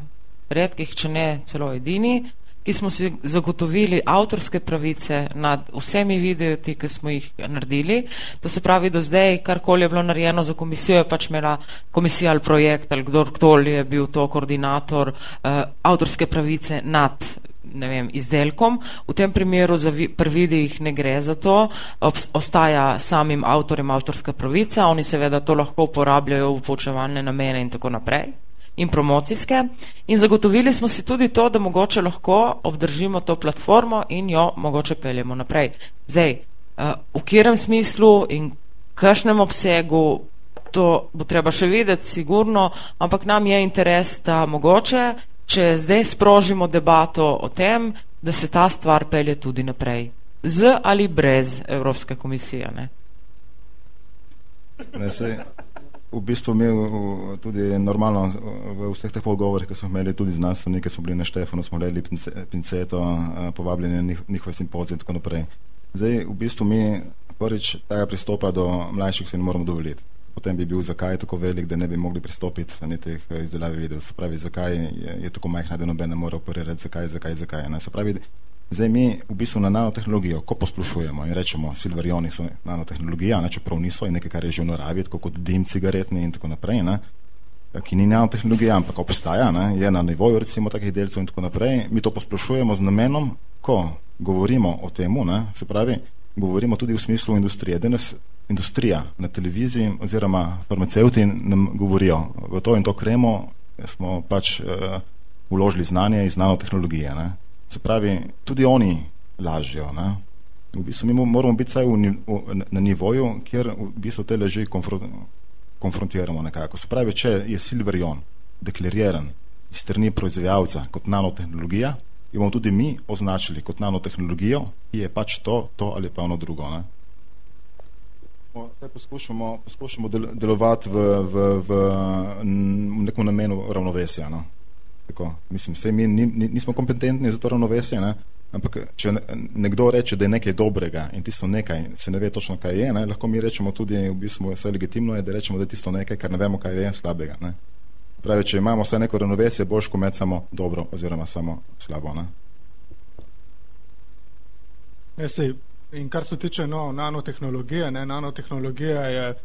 redkih, če ne celo edini, ki smo si zagotovili avtorske pravice nad vsemi videti, ki smo jih naredili. To se pravi, do zdaj, karkoli je bilo narejeno za komisijo, je pač imela komisija ali projekt ali kdorkoli je bil to koordinator uh, avtorske pravice nad vem, izdelkom. V tem primeru za prvidih ne gre za to, ostaja samim avtorjem avtorska pravica, oni seveda to lahko uporabljajo v poučevalne namene in tako naprej in promocijske in zagotovili smo si tudi to, da mogoče lahko obdržimo to platformo in jo mogoče peljemo naprej. Zdaj, eh, v katerem smislu in kakšnem obsegu, to bo treba še videti sigurno, ampak nam je interes, da mogoče, če zdaj sprožimo debato o tem, da se ta stvar pelje tudi naprej. Z ali brez Evropske komisije, ne? Ne, se, v bistvu imel tudi normalno v vseh teh pogovorih, ki smo imeli tudi z znanstveniki, smo bili na Štefanu, smo gledali pinceto, povabljeni njihove simpozije in tako naprej. Zdaj v bistvu mi prvič tega pristopa do mlajših se ne moramo dovoliti. Potem bi bil zakaj tako velik, da ne bi mogli pristopiti na teh izdelavi videov. Se pravi, zakaj je, je tako majhna, da noben ne more operirati, zakaj, zakaj, zakaj. Ne? Se pravi, Zdaj mi v bistvu na nanotehnologijo, ko posplošujemo in rečemo, silverioni so nanotehnologija, ne, čeprav niso in nekaj, kar je že v naravi, tako kot dim cigaretni in tako naprej, ne, ki ni nanotehnologija, ampak obstaja, ne, je na nivoju recimo takih delcev in tako naprej, mi to posplošujemo z namenom, ko govorimo o temu, ne, se pravi, govorimo tudi v smislu industrije. Danes industrija na televiziji oziroma farmaceuti nam govorijo, v to in to kremo smo pač uh, uložili znanje iz nanotehnologije. Ne. Se pravi, tudi oni lažjo. Ne? V bistvu mi moramo biti vsaj na nivoju, kjer v bistvu te leži konfrontiramo nekako. Se pravi, če je Silverion deklariran iz strani proizvajalca kot nanotehnologija, jo bomo tudi mi označili kot nanotehnologijo, ki je pač to, to ali pa ono drugo. Ne? Poskušamo, poskušamo delovati v, v, v, nekom namenu ravnovesja. No? Tako, mislim, vse mi ni, ni, nismo kompetentni za to ravnovesje, ne? ampak če nekdo reče, da je nekaj dobrega in tisto nekaj se ne ve točno, kaj je, ne? lahko mi rečemo tudi, v bistvu vse legitimno je, da rečemo, da je tisto nekaj, kar ne vemo, kaj je slabega. Ne? Pravi, če imamo vse neko ravnovesje, boš komet samo dobro oziroma samo slabo. Ne? Ja, in kar se tiče no, nanotehnologije, ne? nanotehnologija je,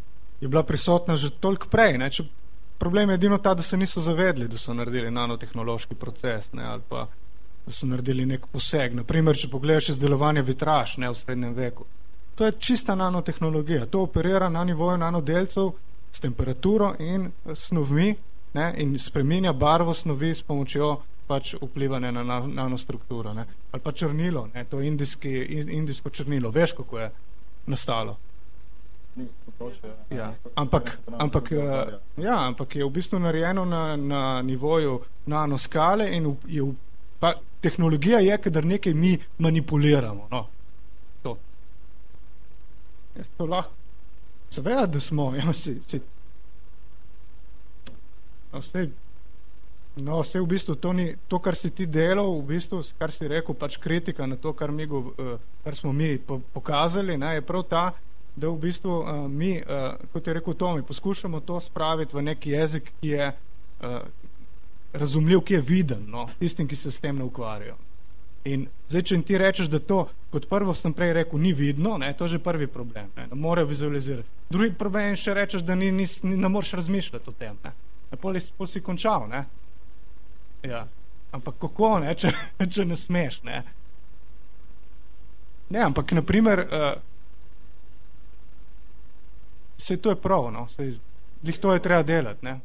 je bila prisotna že toliko prej. Ne? Če problem je edino ta, da se niso zavedli, da so naredili nanotehnološki proces ne, ali pa da so naredili nek poseg. Naprimer, če pogledaš izdelovanje vitraž ne, v srednjem veku. To je čista nanotehnologija. To operira na nivoju nanodelcev s temperaturo in snovmi ne, in spreminja barvo snovi s pomočjo pač vplivanja na nanostrukturo. Ne. Ali pa črnilo, ne, to indijski, indijsko črnilo. Veš, kako je nastalo? Ja, ampak, ampak, eh, ja, ampak je v bistvu narejeno na, na nivoju nanoskale in je pa, tehnologija je, kadar nekaj mi manipuliramo. No. To. Ja, to lahko. Seveda, da smo. Ja, si, si. No, no, vse v bistvu to, ni, to, kar si ti delal, v bistvu, kar si rekel, pač kritika na to, kar, mi uh, kar smo mi po, pokazali, ne, je prav ta, da v bistvu uh, mi, uh, kot je rekel Tomi, poskušamo to spraviti v neki jezik, ki je razumljiv, ki je viden no, tistim, ki se s tem ne ukvarjajo. In zdaj, če ti rečeš, da to, kot prvo sem prej rekel, ni vidno, ne, to je že prvi problem, ne, ne more vizualizirati. Drugi problem je še rečeš, da ni, ni, ni, ne moreš razmišljati o tem. Ne. Pol, pol si končal, ne? Ja. Ampak kako, ne, če, če ne smeš, ne? Ne, ampak, naprimer, uh, se to je prav, no, se, to je treba delati, ne?